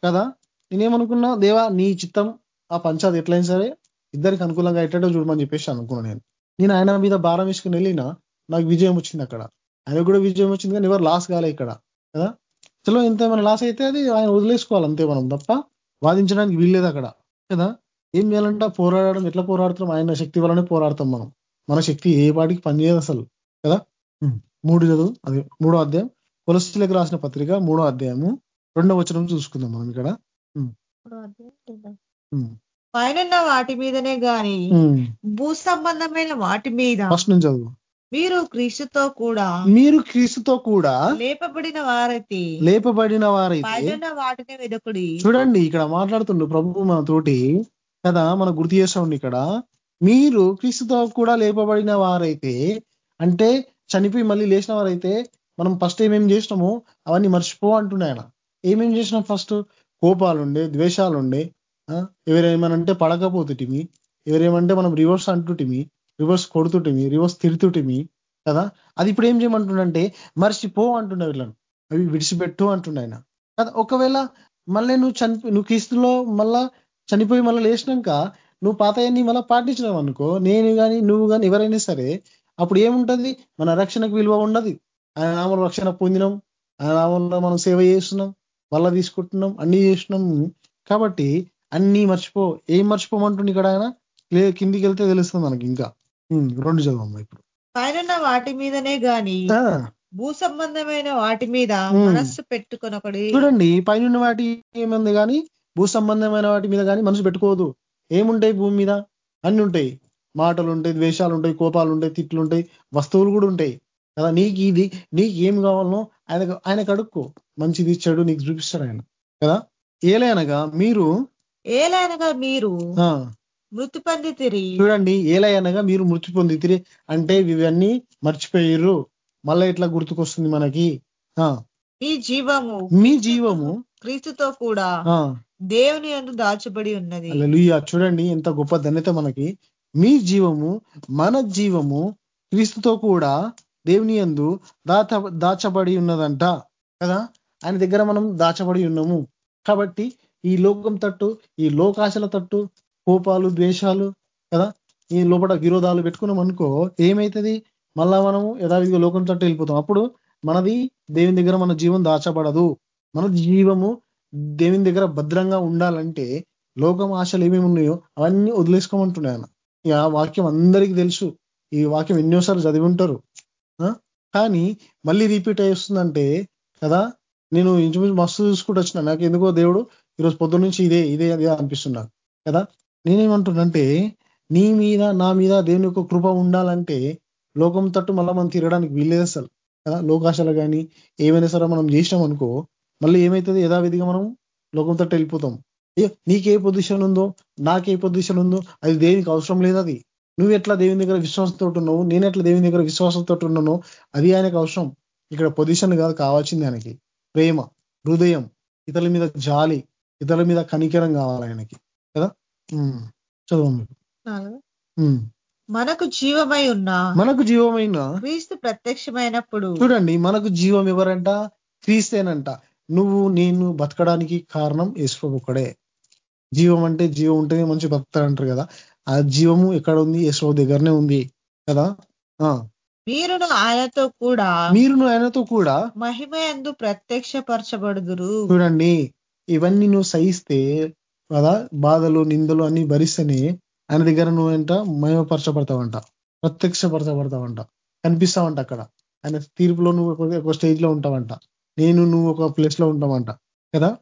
కదా? నేనేమనుకున్నా దేవా నీ చిత్తం ఆ పంచాయత్ ఎట్లయినా సరే ఇద్దరికి అనుకూలంగా ఎట్టడో చూడమని చెప్పేసి అనుకున్నాను నేను. నేను ఆయన మీద భారం వేసుకుని వెళ్ళినా నాకు విజయం వచ్చింది అక్కడ. ఆయన కూడా విజయం వచ్చింది కానీ ఎవరు లాస్ కాలే ఇక్కడ. కదా? చలో ఇంత ఏమైనా లాస్ అయితే అది ఆయన వదిలేసుకోవాలి అంతే మనం తప్ప. వాదించడానికి వీల్లేదు అక్కడ. కదా? ఏం చేయాలంటే పోరాడడం ఎట్లా పోరాడుతాం ఆయన శక్తి వల్లనే పోరాడతాం మనం. మన శక్తి ఏ పాటికి పనిచేయదు అసలు. కదా? మూడు చదువు అది మూడో అధ్యాయం. కొలస్తులకు రాసిన పత్రిక మూడో అధ్యాయము. రెండో వచనం చూసుకుందాం మనం ఇక్కడ. పైన వాటి మీదనే గాని భూ సంబంధమైన వాటి మీద ఫస్ట్ నుంచి చదువు. మీరు క్రీస్తుతో కూడా మీరు క్రీస్తుతో కూడా లేపబడిన వారైతే లేపబడిన వారైతే వాటిని వెదకుడి. చూడండి ఇక్కడ మాట్లాడుతుండు ప్రభు మన తోటి కదా మనం గుర్తు చేస్తామండి ఇక్కడ. మీరు క్రీస్తుతో కూడా లేపబడిన వారైతే అంటే చనిపోయి మళ్ళీ లేచిన వారైతే మనం ఫస్ట్ ఏమేమి చేసినామో? అవన్నీ మర్చిపో అంటున్నాయి ఆయన. ఏమేం చేసినాం ఫస్ట్ కోపాలుండే ద్వేషాలుండే ఎవరేమనంటే పడకపోతుటిమి ఎవరేమంటే మనం రివర్స్ అంటుటిమి రివర్స్ కొడుతుటిమి రివర్స్ తిరుతుటిమి కదా? అది ఇప్పుడు ఏం చేయమంటుండంటే మర్చిపో అంటున్నా వీళ్ళను. అవి విడిచిపెట్టు అంటున్నాయన కదా? ఒకవేళ మళ్ళీ నువ్వు చనిపో నువ్వు క్రీస్తులో మళ్ళా చనిపోయి మళ్ళీ లేచినాక నువ్వు పాతయాన్ని మళ్ళీ పాటించినావు అనుకో నేను కానీ నువ్వు కానీ ఎవరైనా సరే అప్పుడు ఏముంటుంది? మన రక్షణకు విలువ ఉండదు. ఆయన నామంలో రక్షణ పొందినాం ఆయన నామంలో మనం సేవ చేస్తున్నాం వల్ల తీసుకుంటున్నాం అన్ని చేస్తున్నాం. కాబట్టి అన్ని మర్చిపో ఏం మర్చిపోమంటుంది ఇక్కడ ఆయన? కిందికి వెళ్తే తెలుస్తుంది మనకి ఇంకా. రెండు చదవమ్మా ఇప్పుడు. పైన వాటి మీదనే గాని భూ సంబంధమైన వాటి మీద మనస్సు పెట్టుకొనొకడి చూడండి పైన వాటి ఏమంది కానీ భూ సంబంధమైన వాటి మీద కానీ మనసు పెట్టుకోదు ఏముంటాయి భూమి మీద? అన్ని ఉంటాయి. మాటలు ఉంటాయి ద్వేషాలు ఉంటాయి కోపాలు ఉంటాయి తిట్లు ఉంటాయి వస్తువులు కూడా ఉంటాయి. కదా నీకు ఇది నీకు ఏం కావాలనో ఆయన ఆయనకు అడుక్కో. మంచిది చెడు నీకు చూపిస్తాడు ఆయన. కదా? ఏలైనగా మీరు ఏలైనగా మీరు మృతి పొందితిరి. చూడండి ఏలైనగా మీరు మృతి పొందితిరి అంటే ఇవన్నీ మర్చిపోయారు మళ్ళా ఇట్లా గుర్తుకొస్తుంది మనకి? మీ జీవము మీ జీవము క్రీస్తుతో కూడా దేవుని అందు దాచబడి ఉన్నది. చూడండి ఎంత గొప్ప ధన్యత మనకి. మీ జీవము మన జీవము క్రీస్తుతో కూడా దేవుని దాచ దాచబడి ఉన్నదంట కదా? ఆయన దగ్గర మనం దాచబడి ఉన్నాము. కాబట్టి ఈ లోకం తట్టు ఈ లోకాశల తట్టు కోపాలు ద్వేషాలు కదా? ఈ లోపల విరోధాలు పెట్టుకున్నాం అనుకో ఏమవుతుంది మళ్ళా మనము యథావిధిగా లోకం తట్టు వెళ్ళిపోతాం. అప్పుడు మనది దేవుని దగ్గర మన జీవం దాచబడదు. మన జీవము దేవుని దగ్గర భద్రంగా ఉండాలంటే లోకం ఆశలు ఏమేమి ఉన్నాయో అవన్నీ వదిలేసుకోమంటున్నాయన ఇక ఆ వాక్యం అందరికీ తెలుసు. ఈ వాక్యం ఎన్నోసార్లు చదివి ఉంటారు. కానీ మళ్ళీ రిపీట్ అయ్యేస్తుందంటే కదా? నేను ఇంచుమించు మస్తు చూసుకుంటూ వచ్చిన. నాకు ఎందుకో దేవుడు ఈరోజు పొద్దు నుంచి ఇదే ఇదే అదే అనిపిస్తున్నాను కదా? నేనేమంటున్నంటే నీ మీద నా మీద దేవుని యొక్క కృప ఉండాలంటే లోకం తట్టు మళ్ళీ మనం తిరగడానికి వీల్లేదు అసలు. కదా? లోకాశాలు కానీ ఏమైనా సరే మనం చేసినాం అనుకో మళ్ళీ ఏమవుతుంది యథావిధిగా మనం లోకం తట్టు వెళ్ళిపోతాం. అయ్యో నీకే పొజిషన్ ఉందో నాకే పొజిషన్ ఉందో అది దేనికి అవసరం లేదు అది. నువ్వు ఎట్లా దేవుని దగ్గర విశ్వాసంతో ఉన్నావు? నేను ఎట్లా దేవుని దగ్గర విశ్వాసంతో ఉన్నానో అది ఆయనకు అవసరం. ఇక్కడ పొజిషన్ కాదు కావాల్సింది ఆయనకి. ప్రేమ హృదయం ఇతరుల మీద జాలి ఇతరుల మీద కనికరం కావాలి ఆయనకి. కదా? చదవం మనకు జీవమై ఉన్న మనకు జీవమైన క్రీస్తు ప్రత్యక్షమైనప్పుడు చూడండి మనకు జీవం ఎవరంట? క్రీస్తేనంట. నువ్వు నేను బతకడానికి కారణం యేసు ఒక్కడే. జీవం అంటే జీవం ఉంటేనే మంచి బతుకుతాడంటారు కదా. ఆ జీవము ఎక్కడ ఉంది? యేసు దగ్గరనే ఉంది. కదా? మీరును ఆయనతో కూడా మీరును ఆయనతో కూడా మహిమ ఎందు ప్రత్యక్షపరచబడుదురు. చూడండి ఇవన్నీ నువ్వు సహిస్తే కదా బాధలు నిందలు అన్ని భరిస్తేనే ఆయన దగ్గర నువ్వేంట మయమపరచబడతావంట ప్రత్యక్షపరచబడతావంట కనిపిస్తావంట అక్కడ. ఆయన తీర్పులో నువ్వు ఒక స్టేజ్లో ఉంటావంట. నేను నువ్వు ఒక ప్లేస్లో ఉంటావంట. కదా?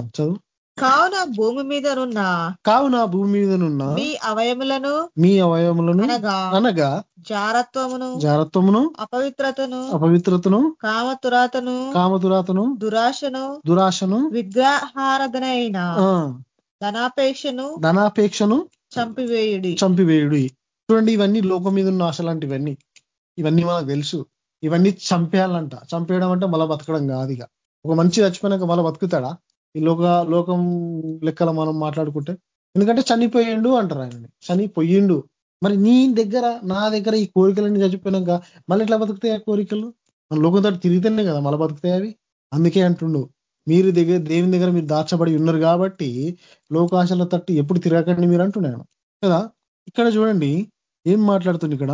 చదువు. కావున భూమి మీదనున్న కావున భూమి మీదనున్న మీ అవయములను మీ అవయములను అనగా అనగా జారత్వమును జారత్వమును అపవిత్రతను అపవిత్రతను కామతురాతను కామతురాతను దురాశను దురాశను విగ్రహారధన అయిన ధనాపేక్షను ధనాపేక్షను చంపివేయుడి. చంపివేయుడి. చూడండి ఇవన్నీ లోకం మీద ఉన్న ఆశలాంటివన్నీ ఇవన్నీ. మనకు తెలుసు. ఇవన్నీ చంపేయాలంట. చంపేయడం అంటే మళ్ళా బతకడం కాదు ఇక. ఒక మంచి చచ్చిపోయినాక మళ్ళీ బతుకుతాడా? ఈ లోక లోకం లెక్కల మనం మాట్లాడుకుంటే ఎందుకంటే చనిపోయిండు అంటారు ఆయనని. చనిపోయిండు. మరి నీ దగ్గర నా దగ్గర ఈ కోరికలన్నీ చచ్చిపోయినాక మళ్ళీ ఎట్లా బతుకుతాయి ఆ కోరికలు? మన లోకం తోటి తిరిగితేనే కదా మళ్ళీ బతుకుతాయి అవి. అందుకే అంటుండు మీరు దగ్గర దేవుని దగ్గర మీరు దాచబడి ఉన్నారు కాబట్టి లోకాశల తట్టు ఎప్పుడు తిరగకండి మీరు అంటున్నాను కదా? ఇక్కడ చూడండి ఏం మాట్లాడుతుంది ఇక్కడ?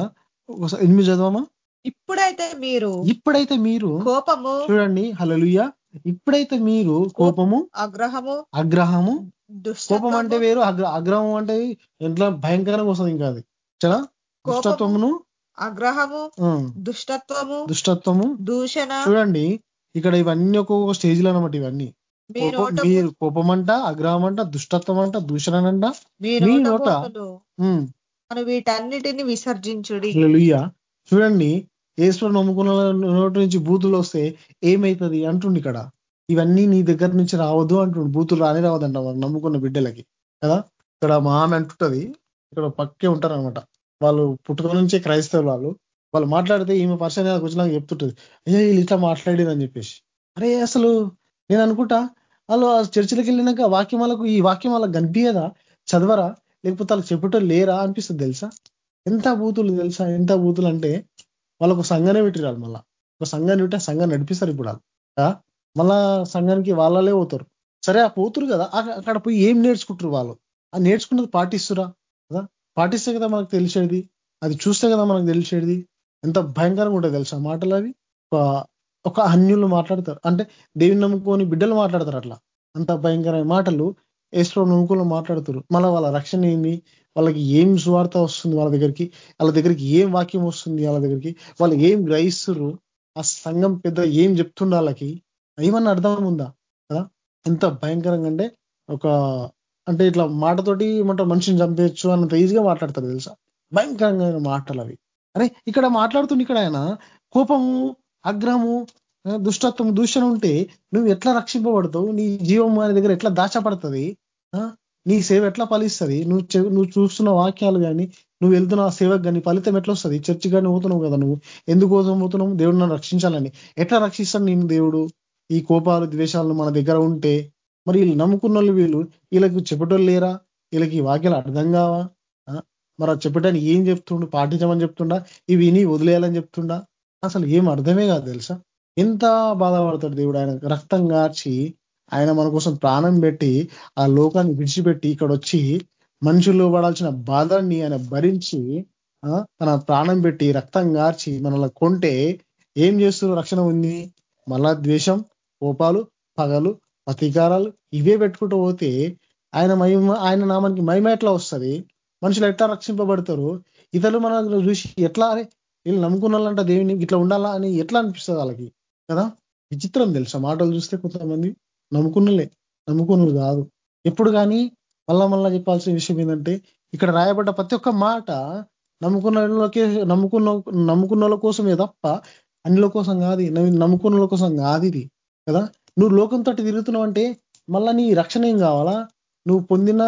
ఒకసారి ఎనిమిది చదవమా? ఇప్పుడైతే మీరు ఇప్పుడైతే మీరు కోపము చూడండి హలలుయ ఇప్పుడైతే మీరు కోపము అగ్రహము అగ్రహము కోపం అంటే వేరు అగ్ర అగ్రహం అంటే ఎంట్లో భయంకరంగా వస్తుంది ఇంకా అది. చాలా దుష్టత్వమును అగ్రహము దుష్టత్వము దుష్టత్వము దూషణ. చూడండి ఇక్కడ ఇవన్నీ ఒక్కొక్క స్టేజ్లో అనమాట ఇవన్నీ. మీరు కోపం అంట అగ్రహం అంట దుష్టత్వం అంట దూషణ అంట మీ నోట వీటన్నిటిని విసర్జించుడి. చూడండి ఈశ్వరు నమ్ముకున్న నోటి నుంచి బూతులు వస్తే ఏమవుతుంది అంటుండు ఇక్కడ. ఇవన్నీ నీ దగ్గర నుంచి రావద్దు అంటుండు. బూతులు రాని రావద్దంట వాళ్ళు నమ్ముకున్న బిడ్డలకి. కదా? ఇక్కడ మా ఆమె అంటుంటది. ఇక్కడ పక్కే ఉంటారనమాట వాళ్ళు పుట్టుక నుంచే క్రైస్తవులు వాళ్ళు. వాళ్ళు మాట్లాడితే ఈమె పర్సన్ వచ్చినాక చెప్తుంటది. అయ్యో వీళ్ళు ఇట్లా మాట్లాడేదని అని చెప్పేసి. అరే అసలు నేను అనుకుంటా వాళ్ళు ఆ చర్చిలకు వెళ్ళినాక వాక్యం వాళ్ళకు ఈ వాక్యం వాళ్ళకి కనిపించదా చదవరా? లేకపోతే వాళ్ళకి చెప్పటం లేరా అనిపిస్తుంది తెలుసా? ఎంత బూతులు తెలుసా? ఎంత బూతులు అంటే వాళ్ళకు సంఘనే పెట్టిరారు మళ్ళా. ఒక సంఘాన్ని పెట్టి ఆ సంఘాన్ని నడిపిస్తారు ఇప్పుడు వాళ్ళు. మళ్ళా సంఘానికి వాళ్ళలే పోతారు. సరే ఆ పోతురు కదా అక్కడ పోయి ఏం నేర్చుకుంటారు వాళ్ళు? ఆ నేర్చుకున్నది పాటిస్తురా? కదా? పాటిస్తే కదా మనకు తెలిసేది. అది చూస్తే కదా మనకు తెలిసేది. ఎంత భయంకరంగా ఉంటుంది తెలుసా మాటలు అవి? ఒక- అన్యులు మాట్లాడతారు. అంటే దేవుని నమ్ముకొని బిడ్డలు మాట్లాడతారు అట్లా. అంత భయంకరమైన మాటలు ఏసులో నమ్ముకులు మాట్లాడుతారు. మళ్ళీ వాళ్ళ రక్షణ ఏంది? వాళ్ళకి ఏం సువార్త వస్తుంది వాళ్ళ దగ్గరికి వాళ్ళ దగ్గరికి ఏం వాక్యం వస్తుంది వాళ్ళ దగ్గరికి వాళ్ళు ఏం గ్రహిస్తున్నారు ఆ సంఘం పెద్ద ఏం చెప్తుండ వాళ్ళకి ఏమన్నా అర్థం ఉందా? కదా? ఎంత భయంకరంగా అంటే ఒక అంటే ఇట్లా మాటతోటి ఏమంటారు మనిషిని చంపేయచ్చు అన్నంత ఈజీగా మాట్లాడతారు తెలుసా? భయంకరంగా మాటలు అవి. అరే ఇక్కడ మాట్లాడుతుంది ఇక్కడ ఆయన కోపము అగ్రహము దుష్టత్వం దూషణ ఉంటే నువ్వు ఎట్లా రక్షింపబడతావు? నీ జీవం వారి దగ్గర ఎట్లా దాచపడుతుంది నీ సేవ ఎట్లా ఫలిస్తుంది? నువ్వు చె- నువ్వు చూస్తున్న వాక్యాలు కానీ నువ్వు వెళ్తున్న ఆ సేవకు కానీ ఫలితం ఎట్లా వస్తుంది చర్చి కానీ పోతున్నావు కదా నువ్వు. ఎందుకోసం పోతున్నావు? దేవుడు నన్ను రక్షించాలని. ఎట్లా రక్షిస్తాను నేను దేవుడు? ఈ కోపాలు ద్వేషాలను మన దగ్గర ఉంటే మరి వీళ్ళు నమ్ముకున్న వాళ్ళు వీళ్ళు వీళ్ళకి చెప్పటోళ్ళు లేరా? వీళ్ళకి ఈ వాక్యాలు అర్థం కావా? ఆ? మరి అది చెప్పడానికి ఏం చెప్తుండు? పాటించమని చెప్తుండా? ఇవి విని వదిలేయాలని చెప్తుండా? అసలు ఏం అర్థమే కాదు తెలుసా? ఎంత బాధపడతాడు దేవుడు ఆయన? రక్తం గార్చి ఆయన మన కోసం ప్రాణం పెట్టి ఆ లోకాన్ని విడిచిపెట్టి ఇక్కడ వచ్చి మనుషుల్లో పడాల్సిన బాధని ఆయన భరించి ఆ, తన ప్రాణం పెట్టి రక్తం గార్చి మనల్ని కొంటే ఏం చేస్తున్న రక్షణ ఉంది. మళ్ళా ద్వేషం కోపాలు పగలు ప్రతీకారాలు ఇవే పెట్టుకుంటూ పోతే ఆయన మహిమ ఆయన నామానికి మహిమ ఎట్లా వస్తుంది? మనుషులు ఎట్లా రక్షింపబడతారు? ఇతరులు మన చూసి ఎట్లా అని వీళ్ళు నమ్ముకున్నాలంట దేవుని ఇట్లా ఉండాలా అని ఎట్లా అనిపిస్తుంది వాళ్ళకి? కదా? విచిత్రం తెలుసా మాటలు చూస్తే కొంతమంది? నమ్ముకున్నలే నమ్ముకున్నది కాదు. ఎప్పుడు కానీ మళ్ళా మళ్ళా చెప్పాల్సిన విషయం ఏంటంటే ఇక్కడ రాయబడ్డ ప్రతి ఒక్క మాట నమ్ముకున్న నమ్ముకున్న నమ్ముకున్న వాళ్ళ కోసమే తప్ప అన్నిల కోసం కాదు నమ్ముకున్నల కోసం కాదు ఇది కదా? నువ్వు లోకంతో తిరుగుతున్నావు అంటే మళ్ళా నీ రక్షణ ఏం కావాలా? నువ్వు పొందిన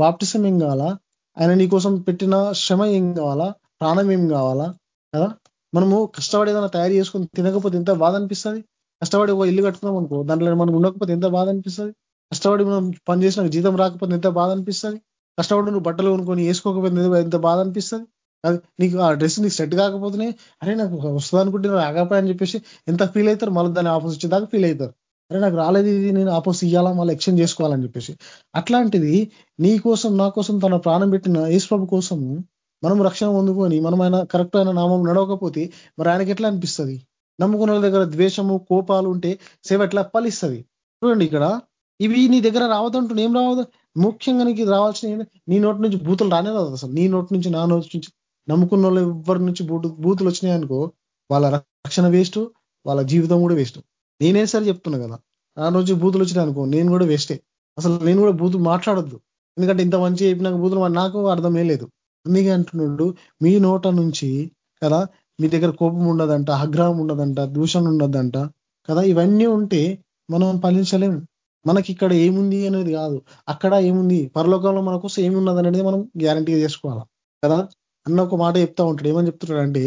వాప్టిసం ఏం కావాలా? ఆయన నీ కోసం పెట్టిన శ్రమ ఏం కావాలా? ప్రాణం ఏం కావాలా? కదా? మనము కష్టపడి ఏదైనా తయారు చేసుకొని తినకపోతే ఎంత బాధ అనిపిస్తుంది? కష్టపడి ఓ ఇల్లు కట్టుకున్నాం అనుకో దాంట్లో మనం ఉండకపోతే ఎంత బాధ అనిపిస్తుంది? కష్టపడి మనం పని చేసిన జీతం రాకపోతే ఎంత బాధ అనిపిస్తుంది? కష్టపడి నువ్వు బట్టలు కొనుక్కొని వేసుకోకపోతే ఎంత- బాధ అనిపిస్తుంది? అది నీకు ఆ డ్రెస్ నీకు సెట్ కాకపోతేనే అరే నాకు వస్తుంది అనుకుంటే రాకపోయా అని చెప్పేసి ఎంత ఫీల్ అవుతారు? మళ్ళీ దాని ఆపోజిట్ వచ్చేదాకా ఫీల్ అవుతారు. అరే నాకు రాలేదు ఇది నేను ఆపోజిట్ ఇవ్వాలా మళ్ళీ ఎక్స్చేంజ్ చేసుకోవాలని చెప్పేసి. అట్లాంటిది నీ కోసం నా కోసం తన ప్రాణం పెట్టిన యేసుప్రభు కోసం మనం రక్షణ పొందుకొని మనం ఆయన కరెక్ట్ అయిన నామం నడవకపోతే మరి ఆయనకి ఎట్లా అనిపిస్తుంది? నమ్ముకున్న వాళ్ళ దగ్గర ద్వేషము కోపాలు ఉంటే సేవ ఎట్లా ఫలిస్తుంది? చూడండి ఇక్కడ. ఇవి నీ దగ్గర రావద్దంటున్నా. ఏం రావద్దు? ముఖ్యంగా నీకు రావాల్సిన నీ నోటి నుంచి బూతులు రానే రాదు అసలు. నీ నోటి నుంచి నా నోటి నుంచి నమ్ముకున్న వాళ్ళు ఎవరి నుంచి బూటు బూతులు వచ్చినాయి అనుకో వాళ్ళ రక్షణ వేస్ట్ వాళ్ళ జీవితం కూడా వేస్ట్. నేనే సరే చెప్తున్నా కదా. నా నుంచి బూతులు వచ్చినాయి అనుకో నేను కూడా వేస్టే. అసలు నేను కూడా బూతులు మాట్లాడొద్దు. ఎందుకంటే ఇంత మంచి చెప్పినాక బూతులు నాకు అర్థమే లేదు. అందుకే అంటున్నాడు మీ నోట నుంచి కదా మీ దగ్గర కోపం ఉండదంట ఆగ్రహం ఉండదంట దూషణ ఉండదంట కదా? ఇవన్నీ ఉంటే మనం ఫలించలేము మనకి ఇక్కడ ఏముంది అనేది కాదు. అక్కడ ఏముంది? పరలోకంలో మన కోసం ఏమున్నది అనేది మనం గ్యారంటీగా చేసుకోవాలి కదా? అన్న ఒక మాట చెప్తా ఉంటాడు. ఏమని చెప్తున్నాడు అంటే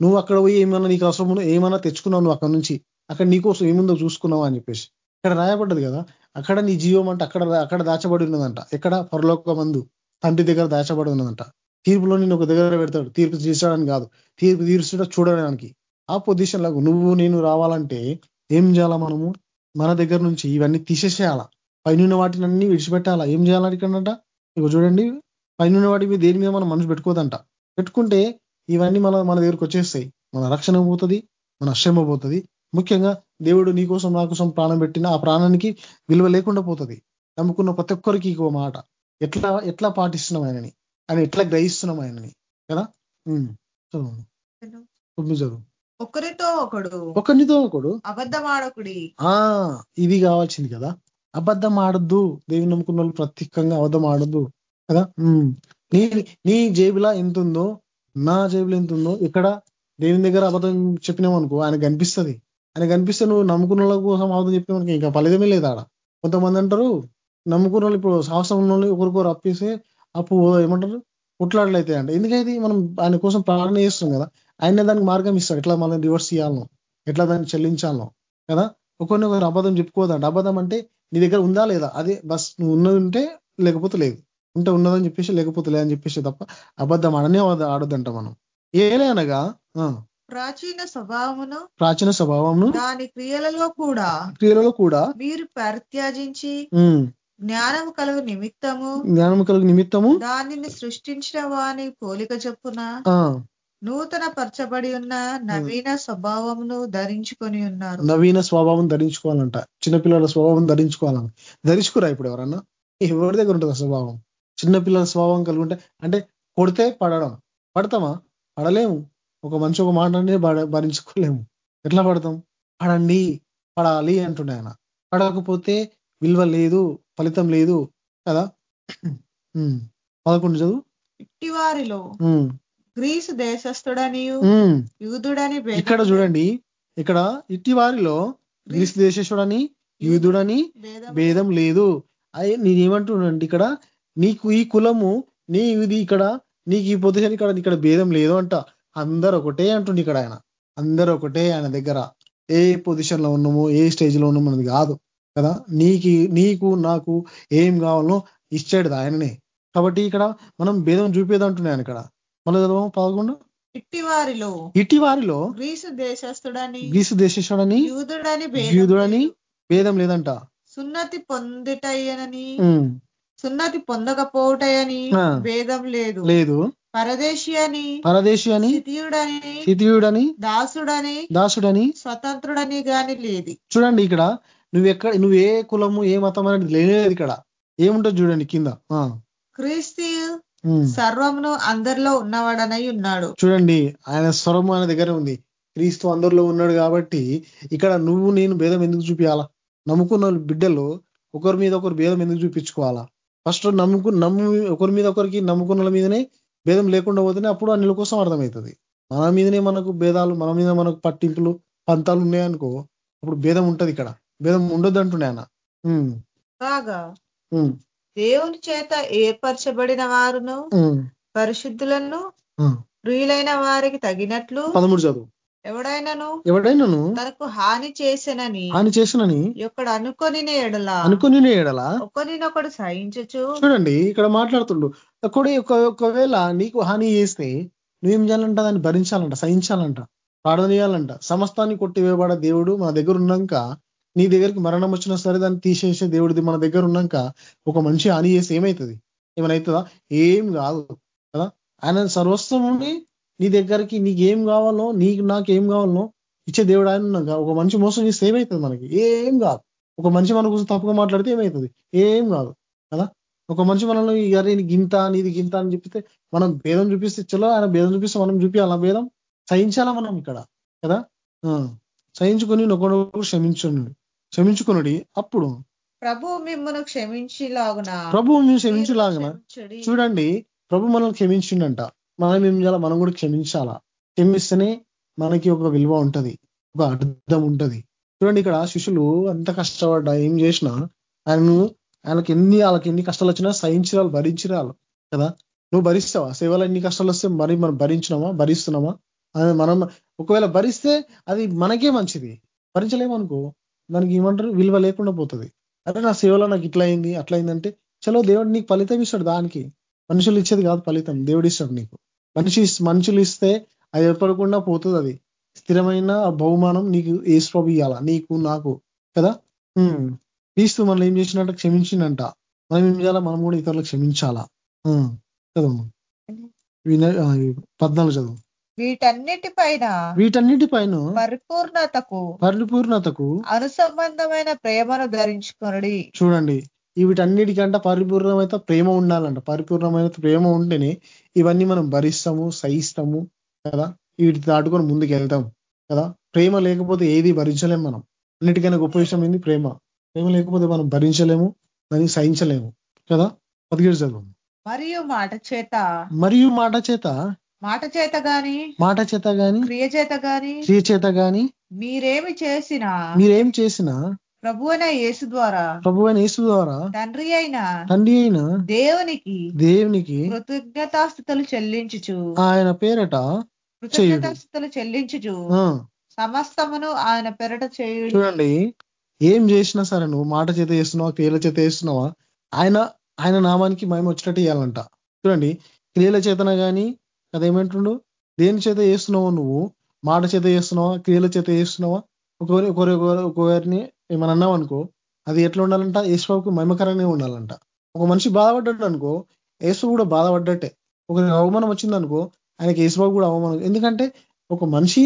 నువ్వు అక్కడ పోయి ఏమన్నా నీకు అవసరం ఏమన్నా తెచ్చుకున్నావు నువ్వు అక్కడ నుంచి అక్కడ నీకోసం ఏముందో చూసుకున్నావు? అని చెప్పేసి. ఇక్కడ రాయబడ్డది కదా? అక్కడ నీ జీవం అంటే అక్కడ అక్కడ దాచబడి ఉన్నదంట. ఎక్కడ? పరలోక మందు తండ్రి దగ్గర దాచబడి ఉన్నదంట. తీర్పులో నేను ఒక దగ్గర పెడతాడు. తీర్పు తీర్చడానికి కాదు. తీర్పు తీర్చడం చూడడానికి. ఆ పొజిషన్ లాగా నువ్వు నేను రావాలంటే ఏం చేయాలా మనము? మన దగ్గర నుంచి ఇవన్నీ తీసేసేయాలా. పైన వాటిని అన్ని విడిచిపెట్టాలా. ఏం చేయాలని ఇక్కడంట? ఇక చూడండి. పైన వాటి మీద దేని మీద మనం మనసు పెట్టుకోదంట. పెట్టుకుంటే ఇవన్నీ మన మన దగ్గరకు వచ్చేస్తాయి. మన రక్షణ పోతుంది మన అశ్రమ పోతుంది. ముఖ్యంగా దేవుడు నీ కోసం నా కోసం ప్రాణం పెట్టిన ఆ ప్రాణానికి విలువ లేకుండా పోతుంది. నమ్ముకున్న ప్రతి ఒక్కరికి ఇంకో మాట. ఎట్లా ఎట్లా పాటిస్తున్నాం ఆయనని? ఆయన ఎట్లా గ్రహిస్తున్నాం ఆయనని. కదా? చదువు. తొమ్మిది చదువు. ఒకరితో ఒకడు. ఒకరినితో ఒకడు. అబద్ధమాడకుడి. ఆ ఇది కావాల్సింది కదా. అబద్ధం ఆడద్దు దేవుని నమ్ముకున్న వాళ్ళు ప్రత్యేకంగా అబద్ధం ఆడద్దు కదా నీ నీ జేబులా ఎంత ఉందో నా జేబులో ఎంత ఉందో ఇక్కడ దేవుని దగ్గర అబద్ధం చెప్పినావు అనుకో ఆయన కనిపిస్తుంది. ఆయన కనిపిస్తే నువ్వు నమ్ముకున్న వాళ్ళ కోసం అబద్ధం చెప్పినావు ఇంకా ఫలితమే లేదు ఆడ. కొంతమంది అంటారు నమ్ముకున్న వాళ్ళు ఇప్పుడు సాహసం ఉన్న వాళ్ళు ఒకరికొకరు అప్పేస్తే అప్పు ఏమంటారు? కొట్లాడలైతే అంటే ఎందుకైతే మనం ఆయన కోసం ప్రార్థన చేస్తాం కదా ఆయన దానికి మార్గం ఇస్తాడు. ఎట్లా మనం రివర్స్ చేయాలనో ఎట్లా దాన్ని చెల్లించాలనో కదా? ఒకరిని ఒకరు అబద్ధం చెప్పుకోదంట. అబద్ధం అంటే నీ దగ్గర ఉందా లేదా? అదే బస్ నువ్వు ఉన్నది ఉంటే లేకపోతే లేదు. ఉంటే ఉన్నదని చెప్పేసి లేకపోతే లేదని చెప్పేసి తప్ప అబద్ధం ఆడనే ఆడొద్దంట మనం. ఏలే అనగా ప్రాచీన స్వభావమును ప్రాచీన స్వభావమును దాని క్రియలలో కూడా క్రియలలో కూడా మీరు పరిత్యాజించి జ్ఞానము కలుగు నిమిత్తము. జ్ఞానము కలుగు నిమిత్తము. దానిని సృష్టించిన వాని పోలిక చొప్పున నూతన పరచబడి ఉన్న నవీన స్వభావమును ధరించుకొని ఉన్నారు. నవీన స్వభావం ధరించుకోవాలంట. చిన్నపిల్లల స్వభావం ధరించుకోవాలంట. ధరించుకురా ఇప్పుడు ఎవరన్నా? ఎవరి దగ్గర ఉంటుంది స్వభావం? చిన్నపిల్లల స్వభావం కలిగి ఉంటే అంటే కొడితే పడడం. పడతామా? పడలేము. ఒక మనిషి ఒక మాట అంటే భరించుకోలేము. ఎట్లా పడతాం? పడండి. పడాలి అంటుండే ఆయన. పడకపోతే విలువ లేదు. ఫలితం లేదు కదా. పదకొండు చదువు ఇట్టి వారిలో ఉమ్. గ్రీసు దేశస్థుడనియు ఉమ్. యూదుడని ఇక్కడ చూడండి ఇక్కడ ఇట్టి వారిలో గ్రీస్ దేశేశ్వడని యూదుడని భేదం లేదు అయ్యి నేనేమంటున్నానండి ఇక్కడ నీకు ఈ కులము నీ ఇది ఇక్కడ నీకు ఈ పొజిషన్ ఇక్కడ ఇక్కడ భేదం లేదు అంట అందరు ఒకటే అంటుండి ఇక్కడ ఆయన అందరు ఒకటే ఆయన దగ్గర ఏ పొజిషన్లో ఉన్నామో ఏ స్టేజ్లో ఉన్నామో అనేది కాదు కదా? నీకు నీకు నాకు ఏం కావాలో ఇచ్చాడు ఆయననే. కాబట్టి ఇక్కడ మనం భేదం చూపేదంటున్నాను ఇక్కడ. మళ్ళీ చదవం పదకొండు? ఇట్టి వారిలో ఇట్టి వారిలో గ్రీసు దేశస్థుడని గ్రీసు దేశేశ్వడని యూదుడని యూదుడని భేదం లేదంట. సున్నతి పొందుటయ్యనని సున్నతి పొందకపోవటయని. భేదం లేదు. లేదు. పరదేశి అని పరదేశి అని హితియుడని దాసుడని దాసుడని స్వతంత్రుడని గాని లేదు. చూడండి ఇక్కడ నువ్వు ఎక్కడ నువ్వు ఏ కులము ఏ మతం అనేది లేదు ఇక్కడ. ఏముంటుంది చూడండి కింద. క్రీస్తు. సర్వమును అందరిలో ఉన్నవాడనై ఉన్నాడు. చూడండి ఆయన స్వరం ఆయన దగ్గర ఉంది. క్రీస్తు అందరిలో ఉన్నాడు కాబట్టి ఇక్కడ నువ్వు నేను భేదం ఎందుకు చూపించాలా నమ్ముకున్న బిడ్డలు ఒకరి మీద ఒకరు భేదం ఎందుకు చూపించుకోవాలా? ఫస్ట్ నమ్ముకు నమ్ము ఒకరి మీద ఒకరికి నమ్ముకున్న మీదనే భేదం లేకుండా పోతేనే అప్పుడు అన్నిల కోసం అర్థమవుతుంది. మన మీదనే మనకు భేదాలు మన మీద మనకు పట్టింపులు పంతాలు ఉన్నాయనుకో అప్పుడు భేదం ఉంటది ఇక్కడ. భేదం ఉండొద్దు ఆయన. ఉమ్, కాగా దేవుని చేత ఏర్పరచబడిన వారును పరిశుద్ధులను. ప్రియులైన వారికి తగినట్లు పదమూడు చదువు. ఎవడైనాను ఎవడైనాను తనకు హాని చేసెనని హాని చేసినని ఒకడు అనుకొని ఎడల అనుకుని ఎడలా ఒకరినొకడు సహించచ్చు చూడండి ఇక్కడ మాట్లాడుతుండు. ఒకడు ఒక- ఒకవేళ నీకు హాని చేస్తే నువ్వేం చేయాలంట? దాన్ని భరించాలంట సహించాలంట ప్రార్థన చేయాలంట. సమస్తాన్ని కొట్టివేయబడ దేవుడు మన దగ్గర ఉన్నాక నీ దగ్గరికి మరణం వచ్చినా సరే దాన్ని తీసేసే దేవుడిది మన దగ్గర ఉన్నాక ఒక మనిషి హాని చేసి ఏమవుతుంది ఏమైనా అవుతుందా ఏం కాదు కదా? ఆయన సర్వస్వముని నీ దగ్గరికి నీకు ఏం కావాలో నీకు నాకు ఏం కావాలో ఇచ్చే దేవుడు ఆయన ఉన్నాక ఒక మనిషి మోసం చేస్తే ఏమవుతుంది మనకి? ఏం కాదు. ఒక మనిషి మన కోసం తప్పుగా మాట్లాడితే ఏమవుతుంది ఏం కాదు కదా? ఒక మనిషి మనల్ని అరే నీ గింత నీది గింత అని చెప్పితే మనం భేదం చూపిస్తే చలో ఆయన భేదం చూపిస్తే మనం చూపించాలా భేదం? సహించాలా మనం ఇక్కడ కదా? ఆ, సహించుకొని ఒకడు క్షమించండి. క్షమించుకున్నది అప్పుడు. ప్రభు మిమ్మల్ని క్షమించిలాగున? ప్రభువు మేము క్షమించులాగన? క్షమించుడి. చూడండి ప్రభు మనల్ని క్షమించిండంట. మనం ఏం చేయాలా మనం కూడా క్షమించాలా? క్షమిస్తేనే మనకి ఒక విలువ ఉంటది ఒక అర్థం ఉంటది. చూడండి ఇక్కడ శిష్యులు అంత కష్టపడ్డా ఏం చేసినా ఆయనను ఆయనకి ఎన్ని వాళ్ళకి ఎన్ని కష్టాలు వచ్చినా సహించిరాలు భరించిరాలు కదా? నువ్వు భరిస్తావా? సేవలో ఎన్ని కష్టాలు వస్తే మరి మనం భరించినామా? భరిస్తున్నామా? మనం ఒకవేళ భరిస్తే అది మనకే మంచిది. భరించలేమనుకో దానికి ఏమంటారు? విలువ లేకుండా పోతుంది. అరే నా సేవలో నాకు ఇట్లా అయింది అట్లా అయిందంటే చలో దేవుడు నీకు ఫలితం ఇస్తాడు దానికి. మనుషులు ఇచ్చేది కాదు ఫలితం దేవుడు ఇస్తాడు నీకు. మనిషి మనుషులు ఇస్తే అది ఏర్పడకుండా పోతుంది అది. స్థిరమైన బహుమానం నీకు ఏసు ఇవ్వాలా నీకు నాకు కదా? క్రీస్తు మనం ఏం చేసినట్ట క్షమించిందంట మనం ఏం చేయాలా? మనం కూడా ఇతరులకు క్షమించాలా? చదవమ్మా పద్నాలుగు చదువు వీటన్నిటిపైన వీటన్నిటిపైన పరిపూర్ణతకు పరిపూర్ణతకు అనుసంబంధమైన ప్రేమను ధరించుకొనడి. చూడండి వీటన్నిటికంటే పరిపూర్ణమైన ప్రేమ ఉండాలంట. పరిపూర్ణమైన ప్రేమ ఉంటేనే ఇవన్నీ మనం భరిస్తాము సహిస్తాము కదా? వీటి దాటుకొని ముందుకు వెళ్తాం కదా? ప్రేమ లేకపోతే ఏది భరించలేం మనం. అన్నిటికైనా గొప్ప విషయం ఏంది? ప్రేమ. ప్రేమ లేకపోతే మనం భరించలేము దాన్ని సహించలేము కదా? పదిహేడు చదువు మరియు మాట చేత మరియు మాట చేత మాట చేత గాని మాట చేత గాని క్రియ చేత గాని క్రియ చేత గాని మీరేమి చేసినా మీరేం చేసినా ప్రభు అయిన యేసు ద్వారా ప్రభు అయిన యేసు ద్వారా తండ్రి అయిన తండ్రి అయిన దేవునికి దేవునికి కృతజ్ఞతాస్థుతులు చెల్లించుచు. ఆయన పేరట కృతజ్ఞతాస్థుతులు చెల్లించుచు. సమస్తమును ఆయన పెరట చేయుడు. చూడండి ఏం చేసినా సరే నువ్వు మాట చేత చేస్తున్నావా క్రియల చేత చేస్తున్నావా ఆయన ఆయన నామానికి మేము వచ్చేటట్టు చేయాలంట చూడండి క్రియల చేతన కానీ అదేమంటుండు దేని చేత చేస్తున్నావో నువ్వు? మాట చేత చేస్తున్నావా? క్రియల చేత చేస్తున్నావా? ఒకరి ఒకరి ఒకరిని ఏమన్నా అన్నావు అనుకో అది ఎట్లా ఉండాలంట? యేసుబాబుకు మహిమకరంగా ఉండాలంట. ఒక మనిషి బాధపడ్డాడు అనుకో యేసు కూడా బాధపడ్డట్టే. ఒకరికి అవమానం వచ్చిందనుకో ఆయనకి యేసుబాబు కూడా అవమానం. ఎందుకంటే ఒక మనిషి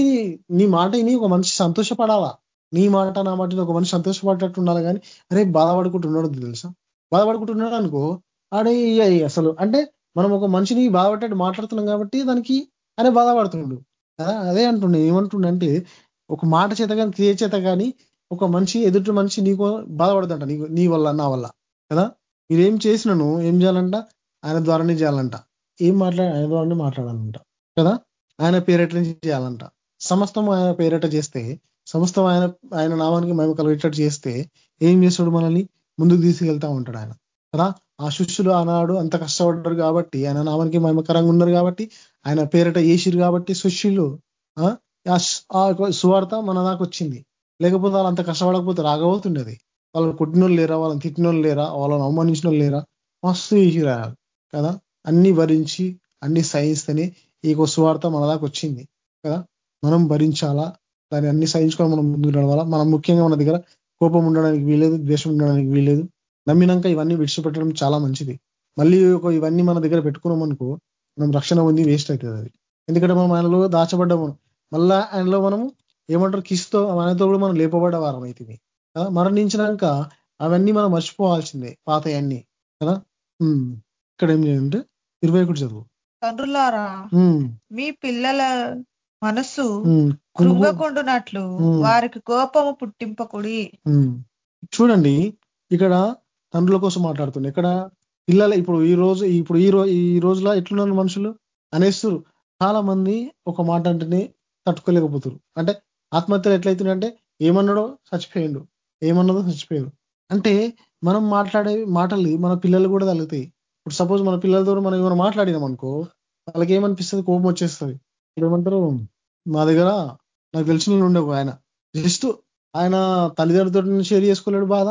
నీ మాట ఒక మనిషి సంతోషపడాలా? నీ మాట నా మాట ఒక మనిషి సంతోషపడేటట్టు ఉండాలి కానీ అరే బాధపడుకుంటున్నాడు తెలుసా? బాధపడుకుంటున్నాడు అనుకో ఆడే అసలు అంటే మనం ఒక మనిషిని బాధపడ్డాడు మాట్లాడుతున్నాం కాబట్టి దానికి అనే బాధపడుతున్నాడు అదే అంటుండే ఏమంటుండంటే ఒక మాట చేత కానీ క్రియ చేత కానీ ఒక మనిషి ఎదుటి మనిషి నీకు బాధపడదంట నీకు నీ వల్ల నా వల్ల. కదా? మీరేం చేసినను ఏం చేయాలంట? ఆయన ద్వారానే చేయాలంట. ఏం మాట్లాడ ఆయన ద్వారానే మాట్లాడాలంట. కదా? ఆయన పేరట చేయాలంట. సమస్తం ఆయన పేరెట చేస్తే సమస్తం ఆయన ఆయన నామానికి మేము కలిగేటట్టు చేస్తే ఏం చేస్తాడు మనల్ని? ముందుకు తీసుకెళ్తా ఉంటాడు ఆయన. కదా? ఆ శిష్యులు ఆనాడు అంత కష్టపడ్డారు కాబట్టి ఆయన నామానికి మహిమకరంగా ఉన్నారు కాబట్టి ఆయన పేరిట వేసిరు కాబట్టి శిష్యులు ఆ సువార్త మన దాకా వచ్చింది. లేకపోతే వాళ్ళు అంత కష్టపడకపోతే రాకపోతుండేది వాళ్ళని కొట్టినోళ్ళు లేరా వాళ్ళని తిట్టినోళ్ళు లేరా వాళ్ళని అవమానించిన లేరా? మస్తు వేసిరా కదా? అన్ని భరించి అన్ని సహిస్తేనే ఈ సువార్త మన దాకా వచ్చింది కదా? మనం భరించాలా? దాన్ని అన్ని సహించుకొని మనం ముందు నడవాలా? మనం ముఖ్యంగా మన దగ్గర కోపం ఉండడానికి వీలేదు ద్వేషం ఉండడానికి వీలేదు నమ్మినాక ఇవన్నీ విడిచిపెట్టడం చాలా మంచిది. మళ్ళీ ఒక ఇవన్నీ మన దగ్గర పెట్టుకున్నాం అనుకో మనం రక్షణ ఉంది వేస్ట్ అవుతుంది అది. ఎందుకంటే మనం ఆయనలో దాచబడ్డాము. మళ్ళా ఆయనలో మనము ఏమంటారు కిస్తో ఆయనతో కూడా మనం లేపబడ్డ వారం అవుతుంది మరణించినాక అవన్నీ మనం మర్చిపోవాల్సిందే పాత అన్ని కదా ఇక్కడ ఏం చేయాలంటే ఇరవై ఒకటి చదువు. తండ్రులారా మీ పిల్లల మనస్సు కృంగకుండునట్లు వారికి కోపము పుట్టింపకుడి. చూడండి ఇక్కడ తండ్రుల కోసం మాట్లాడుతుంది. ఇక్కడ పిల్లల ఇప్పుడు ఈ రోజు ఇప్పుడు ఈ రోజు ఈ రోజులో ఎట్లున్నారు మనుషులు? అనేస్తారు చాలా మంది ఒక మాట అంటేనే తట్టుకోలేకపోతారు అంటే ఆత్మహత్యలు ఎట్లయితున్నాయంటే ఏమన్నాడో చచ్చిపోయిండు. ఏమన్నదో చచ్చిపోయాడు. అంటే మనం మాట్లాడే మాటలు మన పిల్లలు కూడా తగ్గుతాయి ఇప్పుడు సపోజ్ మన పిల్లలతో మనం ఏమైనా మాట్లాడినాం అనుకో వాళ్ళకి ఏమనిపిస్తుంది కోపం వచ్చేస్తుంది. ఇప్పుడు ఏమంటారు మా దగ్గర నాకు తెలిసిన ఉండే ఆయన. జస్ట్ ఆయన తల్లిదండ్రులతో షేర్ చేసుకోలేడు బాధ.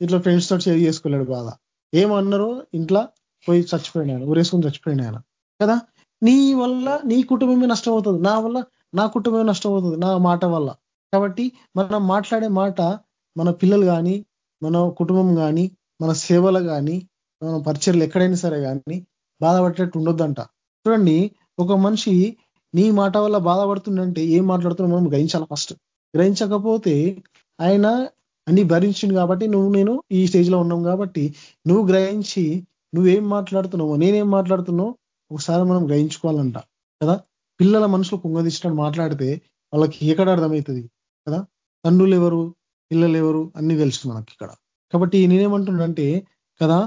ఇట్లా ఫ్రెండ్స్ తోటి షేర్ చేసుకోలేడు బాధ ఏమన్నారో ఇంట్లో పోయి చచ్చిపోయిన ఆయన ఊరేసుకొని చచ్చిపోయిన ఆయన. కదా? నీ వల్ల నీ కుటుంబమే నష్టం అవుతుంది. నా వల్ల నా కుటుంబమే నష్టం అవుతుంది నా మాట వల్ల. కాబట్టి మనం మాట్లాడే మాట మన పిల్లలు కానీ మన కుటుంబం కానీ మన సేవలు కానీ మన పరిచయలు ఎక్కడైనా సరే కానీ బాధపడేటట్టు ఉండొద్దంట. చూడండి ఒక మనిషి నీ మాట వల్ల బాధపడుతుందంటే ఏం మాట్లాడుతున్నా మనం గ్రహించాలి ఫస్ట్ గ్రహించకపోతే ఆయన అన్ని భరించింది కాబట్టి నువ్వు నేను ఈ స్టేజ్లో ఉన్నాం కాబట్టి నువ్వు గ్రహించి నువ్వేం మాట్లాడుతున్నావు నేనేం మాట్లాడుతున్నావు ఒకసారి మనం గ్రహించుకోవాలంట కదా? పిల్లల మనసులో కుంగదీసినట్టు మాట్లాడితే వాళ్ళకి ఎక్కడ అర్థమవుతుంది కదా? తండ్రులు ఎవరు పిల్లలు ఎవరు అన్ని తెలుసు మనకి ఇక్కడ. కాబట్టి నేనేమంటున్నానంటే కదా?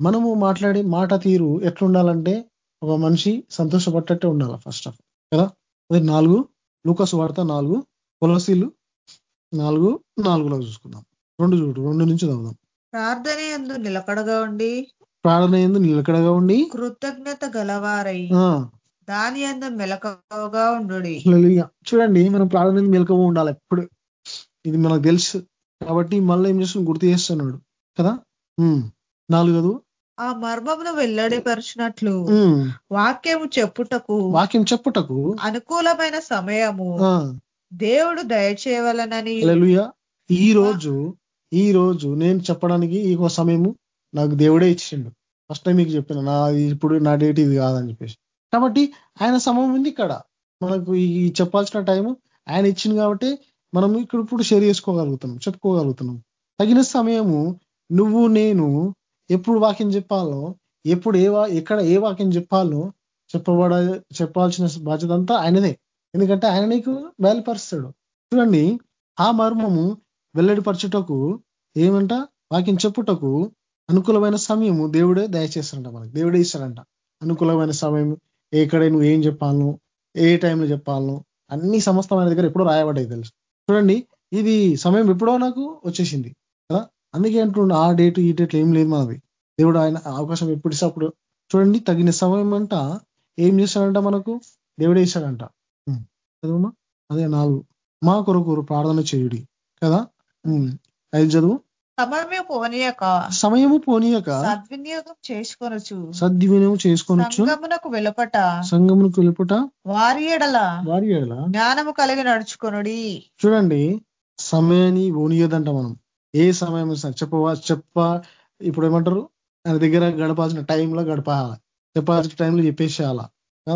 మనము మాట్లాడే మాట తీరు ఎట్లుండాలంటే ఒక మనిషి సంతోషపడ్డట్టే ఉండాలి ఫస్ట్ ఆఫ్ కదా? అది నాలుగు లూకస్ వార్త నాలుగు పొలసీలు నాలుగు నాలుగులో చూసుకుందాం. రెండు చూడు రెండు నుంచి చదువుదాం ప్రార్థన ఎందు నిలకడగా ఉండి ప్రార్థన ఎందు నిలకడగా ఉండి కృతజ్ఞత గలవారై దాని ఎందు మెలకగా ఉండు చూడండి మనం ప్రార్థన మెలకగా ఉండాలి ఎప్పుడు. ఇది మనకు తెలుసు. కాబట్టి మళ్ళీ ఏం చేస్తున్నాడు? గుర్తు చేస్తున్నాడు. కదా. నాలుగదు ఆ మర్మమును వెల్లడిపరిచినట్లు. వాక్యము చెప్పుటకు వాక్యం చెప్పుటకు అనుకూలమైన సమయము దేవుడు దయచేయవలనని ఈ రోజు ఈ రోజు నేను చెప్పడానికి ఈ సమయము నాకు దేవుడే ఇచ్చిండు. ఫస్ట్ టైం మీకు చెప్పిన నా ఇప్పుడు నా డేట్ ఇది కాదని చెప్పేసి. కాబట్టి ఆయన సమయం ఉంది ఇక్కడ. మనకు ఈ చెప్పాల్సిన టైం ఆయన ఇచ్చింది కాబట్టి మనం ఇక్కడ ఇప్పుడు షేర్ చేసుకోగలుగుతున్నాం చెప్పుకోగలుగుతున్నాం. తగిన సమయము నువ్వు నేను ఎప్పుడు వాక్యం చెప్పాలో ఎప్పుడు ఏ వా ఎక్కడ ఏ వాక్యం చెప్పాలో చెప్పబడ చెప్పాల్సిన బాధ్యత అంతా ఆయనదే. ఎందుకంటే ఆయన నీకు బయలుపరుస్తాడు. చూడండి ఆ మర్మము వెల్లడిపరచుటకు ఏమంట? వాక్యం చెప్పుటకు అనుకూలమైన సమయము దేవుడే దయచేస్తాడంట మనకి. దేవుడే ఇస్తాడంట. అనుకూలమైన సమయం ఎక్కడ నువ్వు ఏం చెప్పాలను ఏ టైంలో చెప్పాలను అన్ని సమస్తమైన దగ్గర ఎప్పుడో రాయబడ్డాయి తెలుసు. చూడండి ఇది సమయం ఎప్పుడో నాకు వచ్చేసింది కదా? అందుకే అంటుండ ఆ డేట్ ఈ డేట్ ఏం లేదు మనది. దేవుడు ఆయన అవకాశం ఎప్పుడు అప్పుడు. చూడండి తగిన సమయం అంట ఏం చేశాడంట మనకు? దేవుడే ఇస్తాడంట. చదువుమా? అదే నాలుగు. మా కొరకు ప్రార్థన చేయుడి కదా? ఐదు చదువు? సమయము పోనీయక. సమయము పోనీయక. సద్వినియోగం చేసుకొనొచ్చు. సద్వినియోగం చేసుకొనొచ్చు. సంగమునకు వెలుపట. సంగమునకు వెలుపుట. వారి ఎడల. వారి ఏడల జ్ఞానము కలిగి నడుచుకొనుడి. చూడండి సమయాన్ని పోనీయదంట మనం. ఏ సమయం చెప్పవా చెప్ప ఇప్పుడు ఏమంటారు ఆయన దగ్గర గడపాల్సిన టైంలో గడపాల. చెప్పాల్సిన టైంలో చెప్పేసేయాల.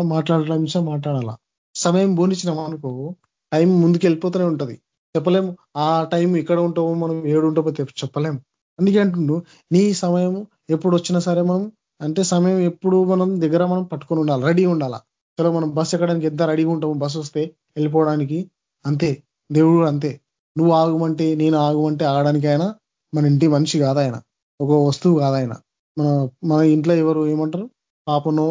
మాట్లాడటం మాట్లాడాల. సమయం బోనిచ్చినాం అనుకో టైం ముందుకు వెళ్ళిపోతూనే ఉంటది. చెప్పలేము. ఆ టైం ఇక్కడ ఉంటామో మనం ఏడు ఉంటామో చెప్పలేము. అందుకే అంటుండు నీ సమయం ఎప్పుడు వచ్చినా సరే మనం అంటే సమయం ఎప్పుడు మనం దగ్గర మనం పట్టుకొని ఉండాలి రెడీ ఉండాలా. చలో మనం బస్సు ఎక్కడానికి ఎంత రెడీగా ఉంటాము బస్సు వస్తే వెళ్ళిపోవడానికి అంతే. దేవుడు అంతే. నువ్వు ఆగమంటే నేను ఆగమంటే ఆగడానికి ఆయన మన ఇంటి మనిషి కాదాయన ఒక వస్తువు కాదాయన మన మన ఇంట్లో ఎవరు ఏమంటారు? పాపనో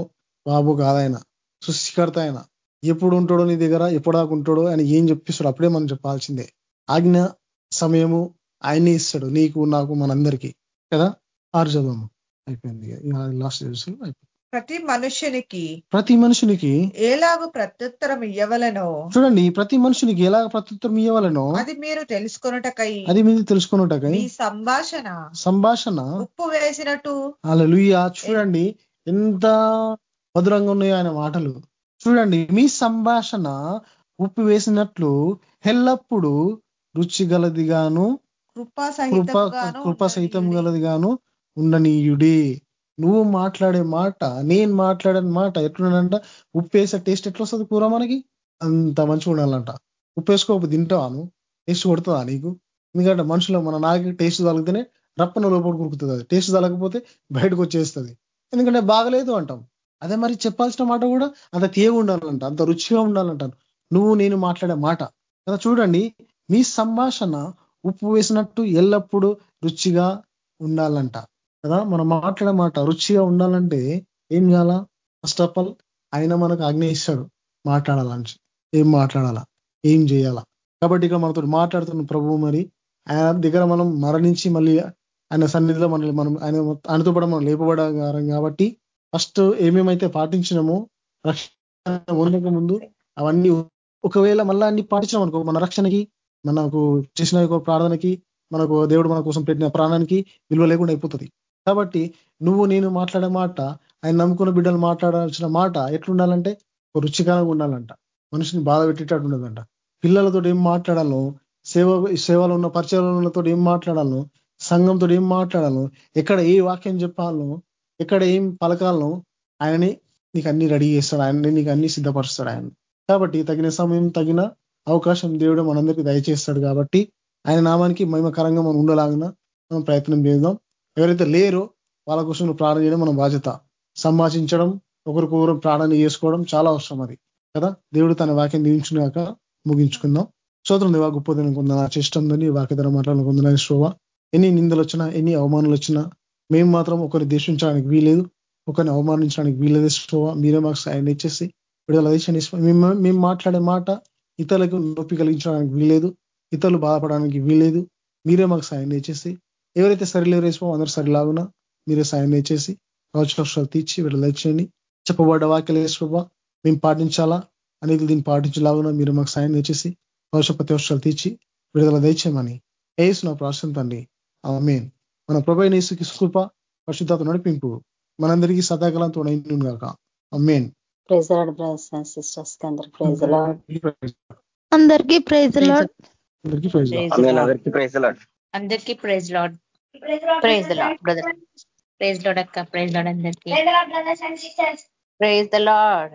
బాబు కాదాయన సృష్టికర్త ఆయన. ఎప్పుడు ఉంటాడో నీ దగ్గర ఎప్పుడు దాకా ఉంటాడో ఆయన ఏం చెప్పిస్తాడు అప్పుడే మనం చెప్పాల్సిందే. ఆజ్ఞ సమయము ఆయనే ఇస్తాడు నీకు నాకు మనందరికీ. కదా? ఆరు చదవము. అయిపోయింది. లాస్ట్ అయిపోయింది ప్రతి మనుష్యునికి ప్రతి మనుషునికి ఏలాగు ప్రత్యుత్తరం ఇయ్యవలనో? చూడండి ప్రతి మనుషునికి ఎలా ప్రత్యుత్తరం ఇవ్వాలనో అది మీరు తెలుసుకొనుటకై. అది మీరు తెలుసుకున్నటకై సంభాషణ. సంభాషణ. ఉప్పు వేసినట్టు. అలా చూడండి ఎంత మధురంగా ఉన్నాయో ఆయన మాటలు. చూడండి మీ సంభాషణ ఉప్పు వేసినట్లు ఎల్లప్పుడూ రుచి గలదిగాను కృపా కృప సహితం ఉండనీయుడి. గలదిగాను ఉండనీయుడి. నువ్వు మాట్లాడే మాట నేను మాట్లాడే మాట ఎట్లుండంట ఉప్పు వేసే టేస్ట్ ఎట్లా వస్తుంది కూర మనకి? అంత మంచిగా ఉండాలంట. ఉప్పు వేసుకోకపోతే తింటావాను టేస్ట్ కొడుతుందా నీకు? ఎందుకంటే మనుషులు మన నాకి టేస్ట్ తగిలితేనే రప్పన లోపల కురుకుతుంది అది. టేస్ట్ తగలకపోతే బయటకు వచ్చేస్తుంది. ఎందుకంటే బాగలేదు అంటాం. అదే మరి చెప్పాల్సిన మాట కూడా అంత తీయగా ఉండాలంట అంత రుచిగా ఉండాలంట నువ్వు నేను మాట్లాడే మాట. కదా చూడండి మీ సంభాషణ ఉప్పు వేసినట్టు ఎల్లప్పుడూ రుచిగా ఉండాలంట. కదా మనం మాట్లాడే మాట రుచిగా ఉండాలంటే ఏం చేయాలా? ఫస్ట్ ఆఫ్ ఆల్ ఆయన మనకు ఆజ్ఞ ఇస్తాడు మాట్లాడాలని ఏం మాట్లాడాలా? ఏం చేయాలా? కాబట్టి ఇక్కడ మనతో మాట్లాడుతున్న ప్రభువు మరి ఆయన దగ్గర మనం మరణించి మళ్ళీ ఆయన సన్నిధిలో మనల్ని మనం ఆయన ఆయనతో కూడా మనం లేపబడగారం కాబట్టి ఫస్ట్ ఏమేమైతే పాటించినామో రక్షణ ఉండక ముందు అవన్నీ ఒకవేళ మళ్ళీ అన్ని పాటించినాం అనుకో మన రక్షణకి మనకు చేసిన ప్రార్థనకి మనకు దేవుడు మన కోసం పెట్టిన ప్రాణానికి విలువ లేకుండా అయిపోతుంది. కాబట్టి నువ్వు నేను మాట్లాడే మాట ఆయన నమ్ముకున్న బిడ్డలు మాట్లాడాల్సిన మాట ఎట్లుండాలంటే ఒక రుచికరంగా ఉండాలంట. మనిషిని బాధ పెట్టేటట్టు ఉండదంట. పిల్లలతో ఏం మాట్లాడాలో సేవ సేవలో ఉన్న పరిచయాలతో ఏం మాట్లాడాలో సంఘంతో ఏం మాట్లాడాలో ఎక్కడ ఏ వాక్యం చెప్పాలో ఎక్కడ ఏం పలకాలను ఆయనే నీకు అన్ని రెడీ చేస్తాడు ఆయన నీకు అన్ని సిద్ధపరుస్తాడు ఆయన కాబట్టి తగిన సమయం తగిన అవకాశం దేవుడు మనందరికీ దయచేస్తాడు కాబట్టి ఆయన నామానికి మహిమకరంగా మనం ఉండలాగిన మనం ప్రయత్నం చేద్దాం. ఎవరైతే లేరో వాళ్ళ కోసం ప్రార్థన చేయడం మన బాధ్యత. సంభాషించడం ఒకరికొకరు ప్రార్థన చేసుకోవడం చాలా అవసరం అది కదా? దేవుడు తన వాక్యం దీవించినాక ముగించుకుందాం. సోదరం దేవా గొప్ప దినం చేష్టం నా చేష్టందని వాక్యధర మాట్లాడాలని శోభ. ఎన్ని నిందలు వచ్చినా ఎన్ని అవమానాలు వచ్చినా మేము మాత్రం ఒకరిని దేశించడానికి వీలేదు ఒకరిని అవమానించడానికి వీలేదు శ్రోవ మీరే మాకు సాయం ఇచ్చేసి విడుదల దేశాన్ని మేము మేము మాట్లాడే మాట ఇతరులకు నొప్పి కలిగించడానికి వీలేదు ఇతరులు బాధపడడానికి వీలేదు మీరే మాకు సాయం చేసి ఎవరైతే సరిలేరు వేసుకో అందరూ సరిలాగునా మీరే సాయం చేసి రాజకక్షాలు తీర్చి విడుదల చేయండి. చెప్పబడ్డ వాక్యలు వేసుకోబా మేము పాటించాలా? అనేది దీన్ని పాటించలాగునా మీరు మాకు సాయం తెచ్చేసి ప్రతి ప్రతివర్షాలు తీర్చి విడుదల దయచేయమని. వేసిన నా ప్రార్థన తండ్రి. ఆమెన్. మన ప్రభు నేసుకి కృప పరిశుద్ధత నడిపింపు మనందరికీ సదాకాలం తోడైండు కాక అమ్మేన్ అందరికీ ప్రైజ్ అందరికీ ప్రైజ్ అందరికీ ప్రైజ్ లాడ్ అందరికీ praise Lord praise Lord brother praise Lord అక్క ప్రైజ్ లాడ్ అందరికీ ప్రైజ్ ద లాడ్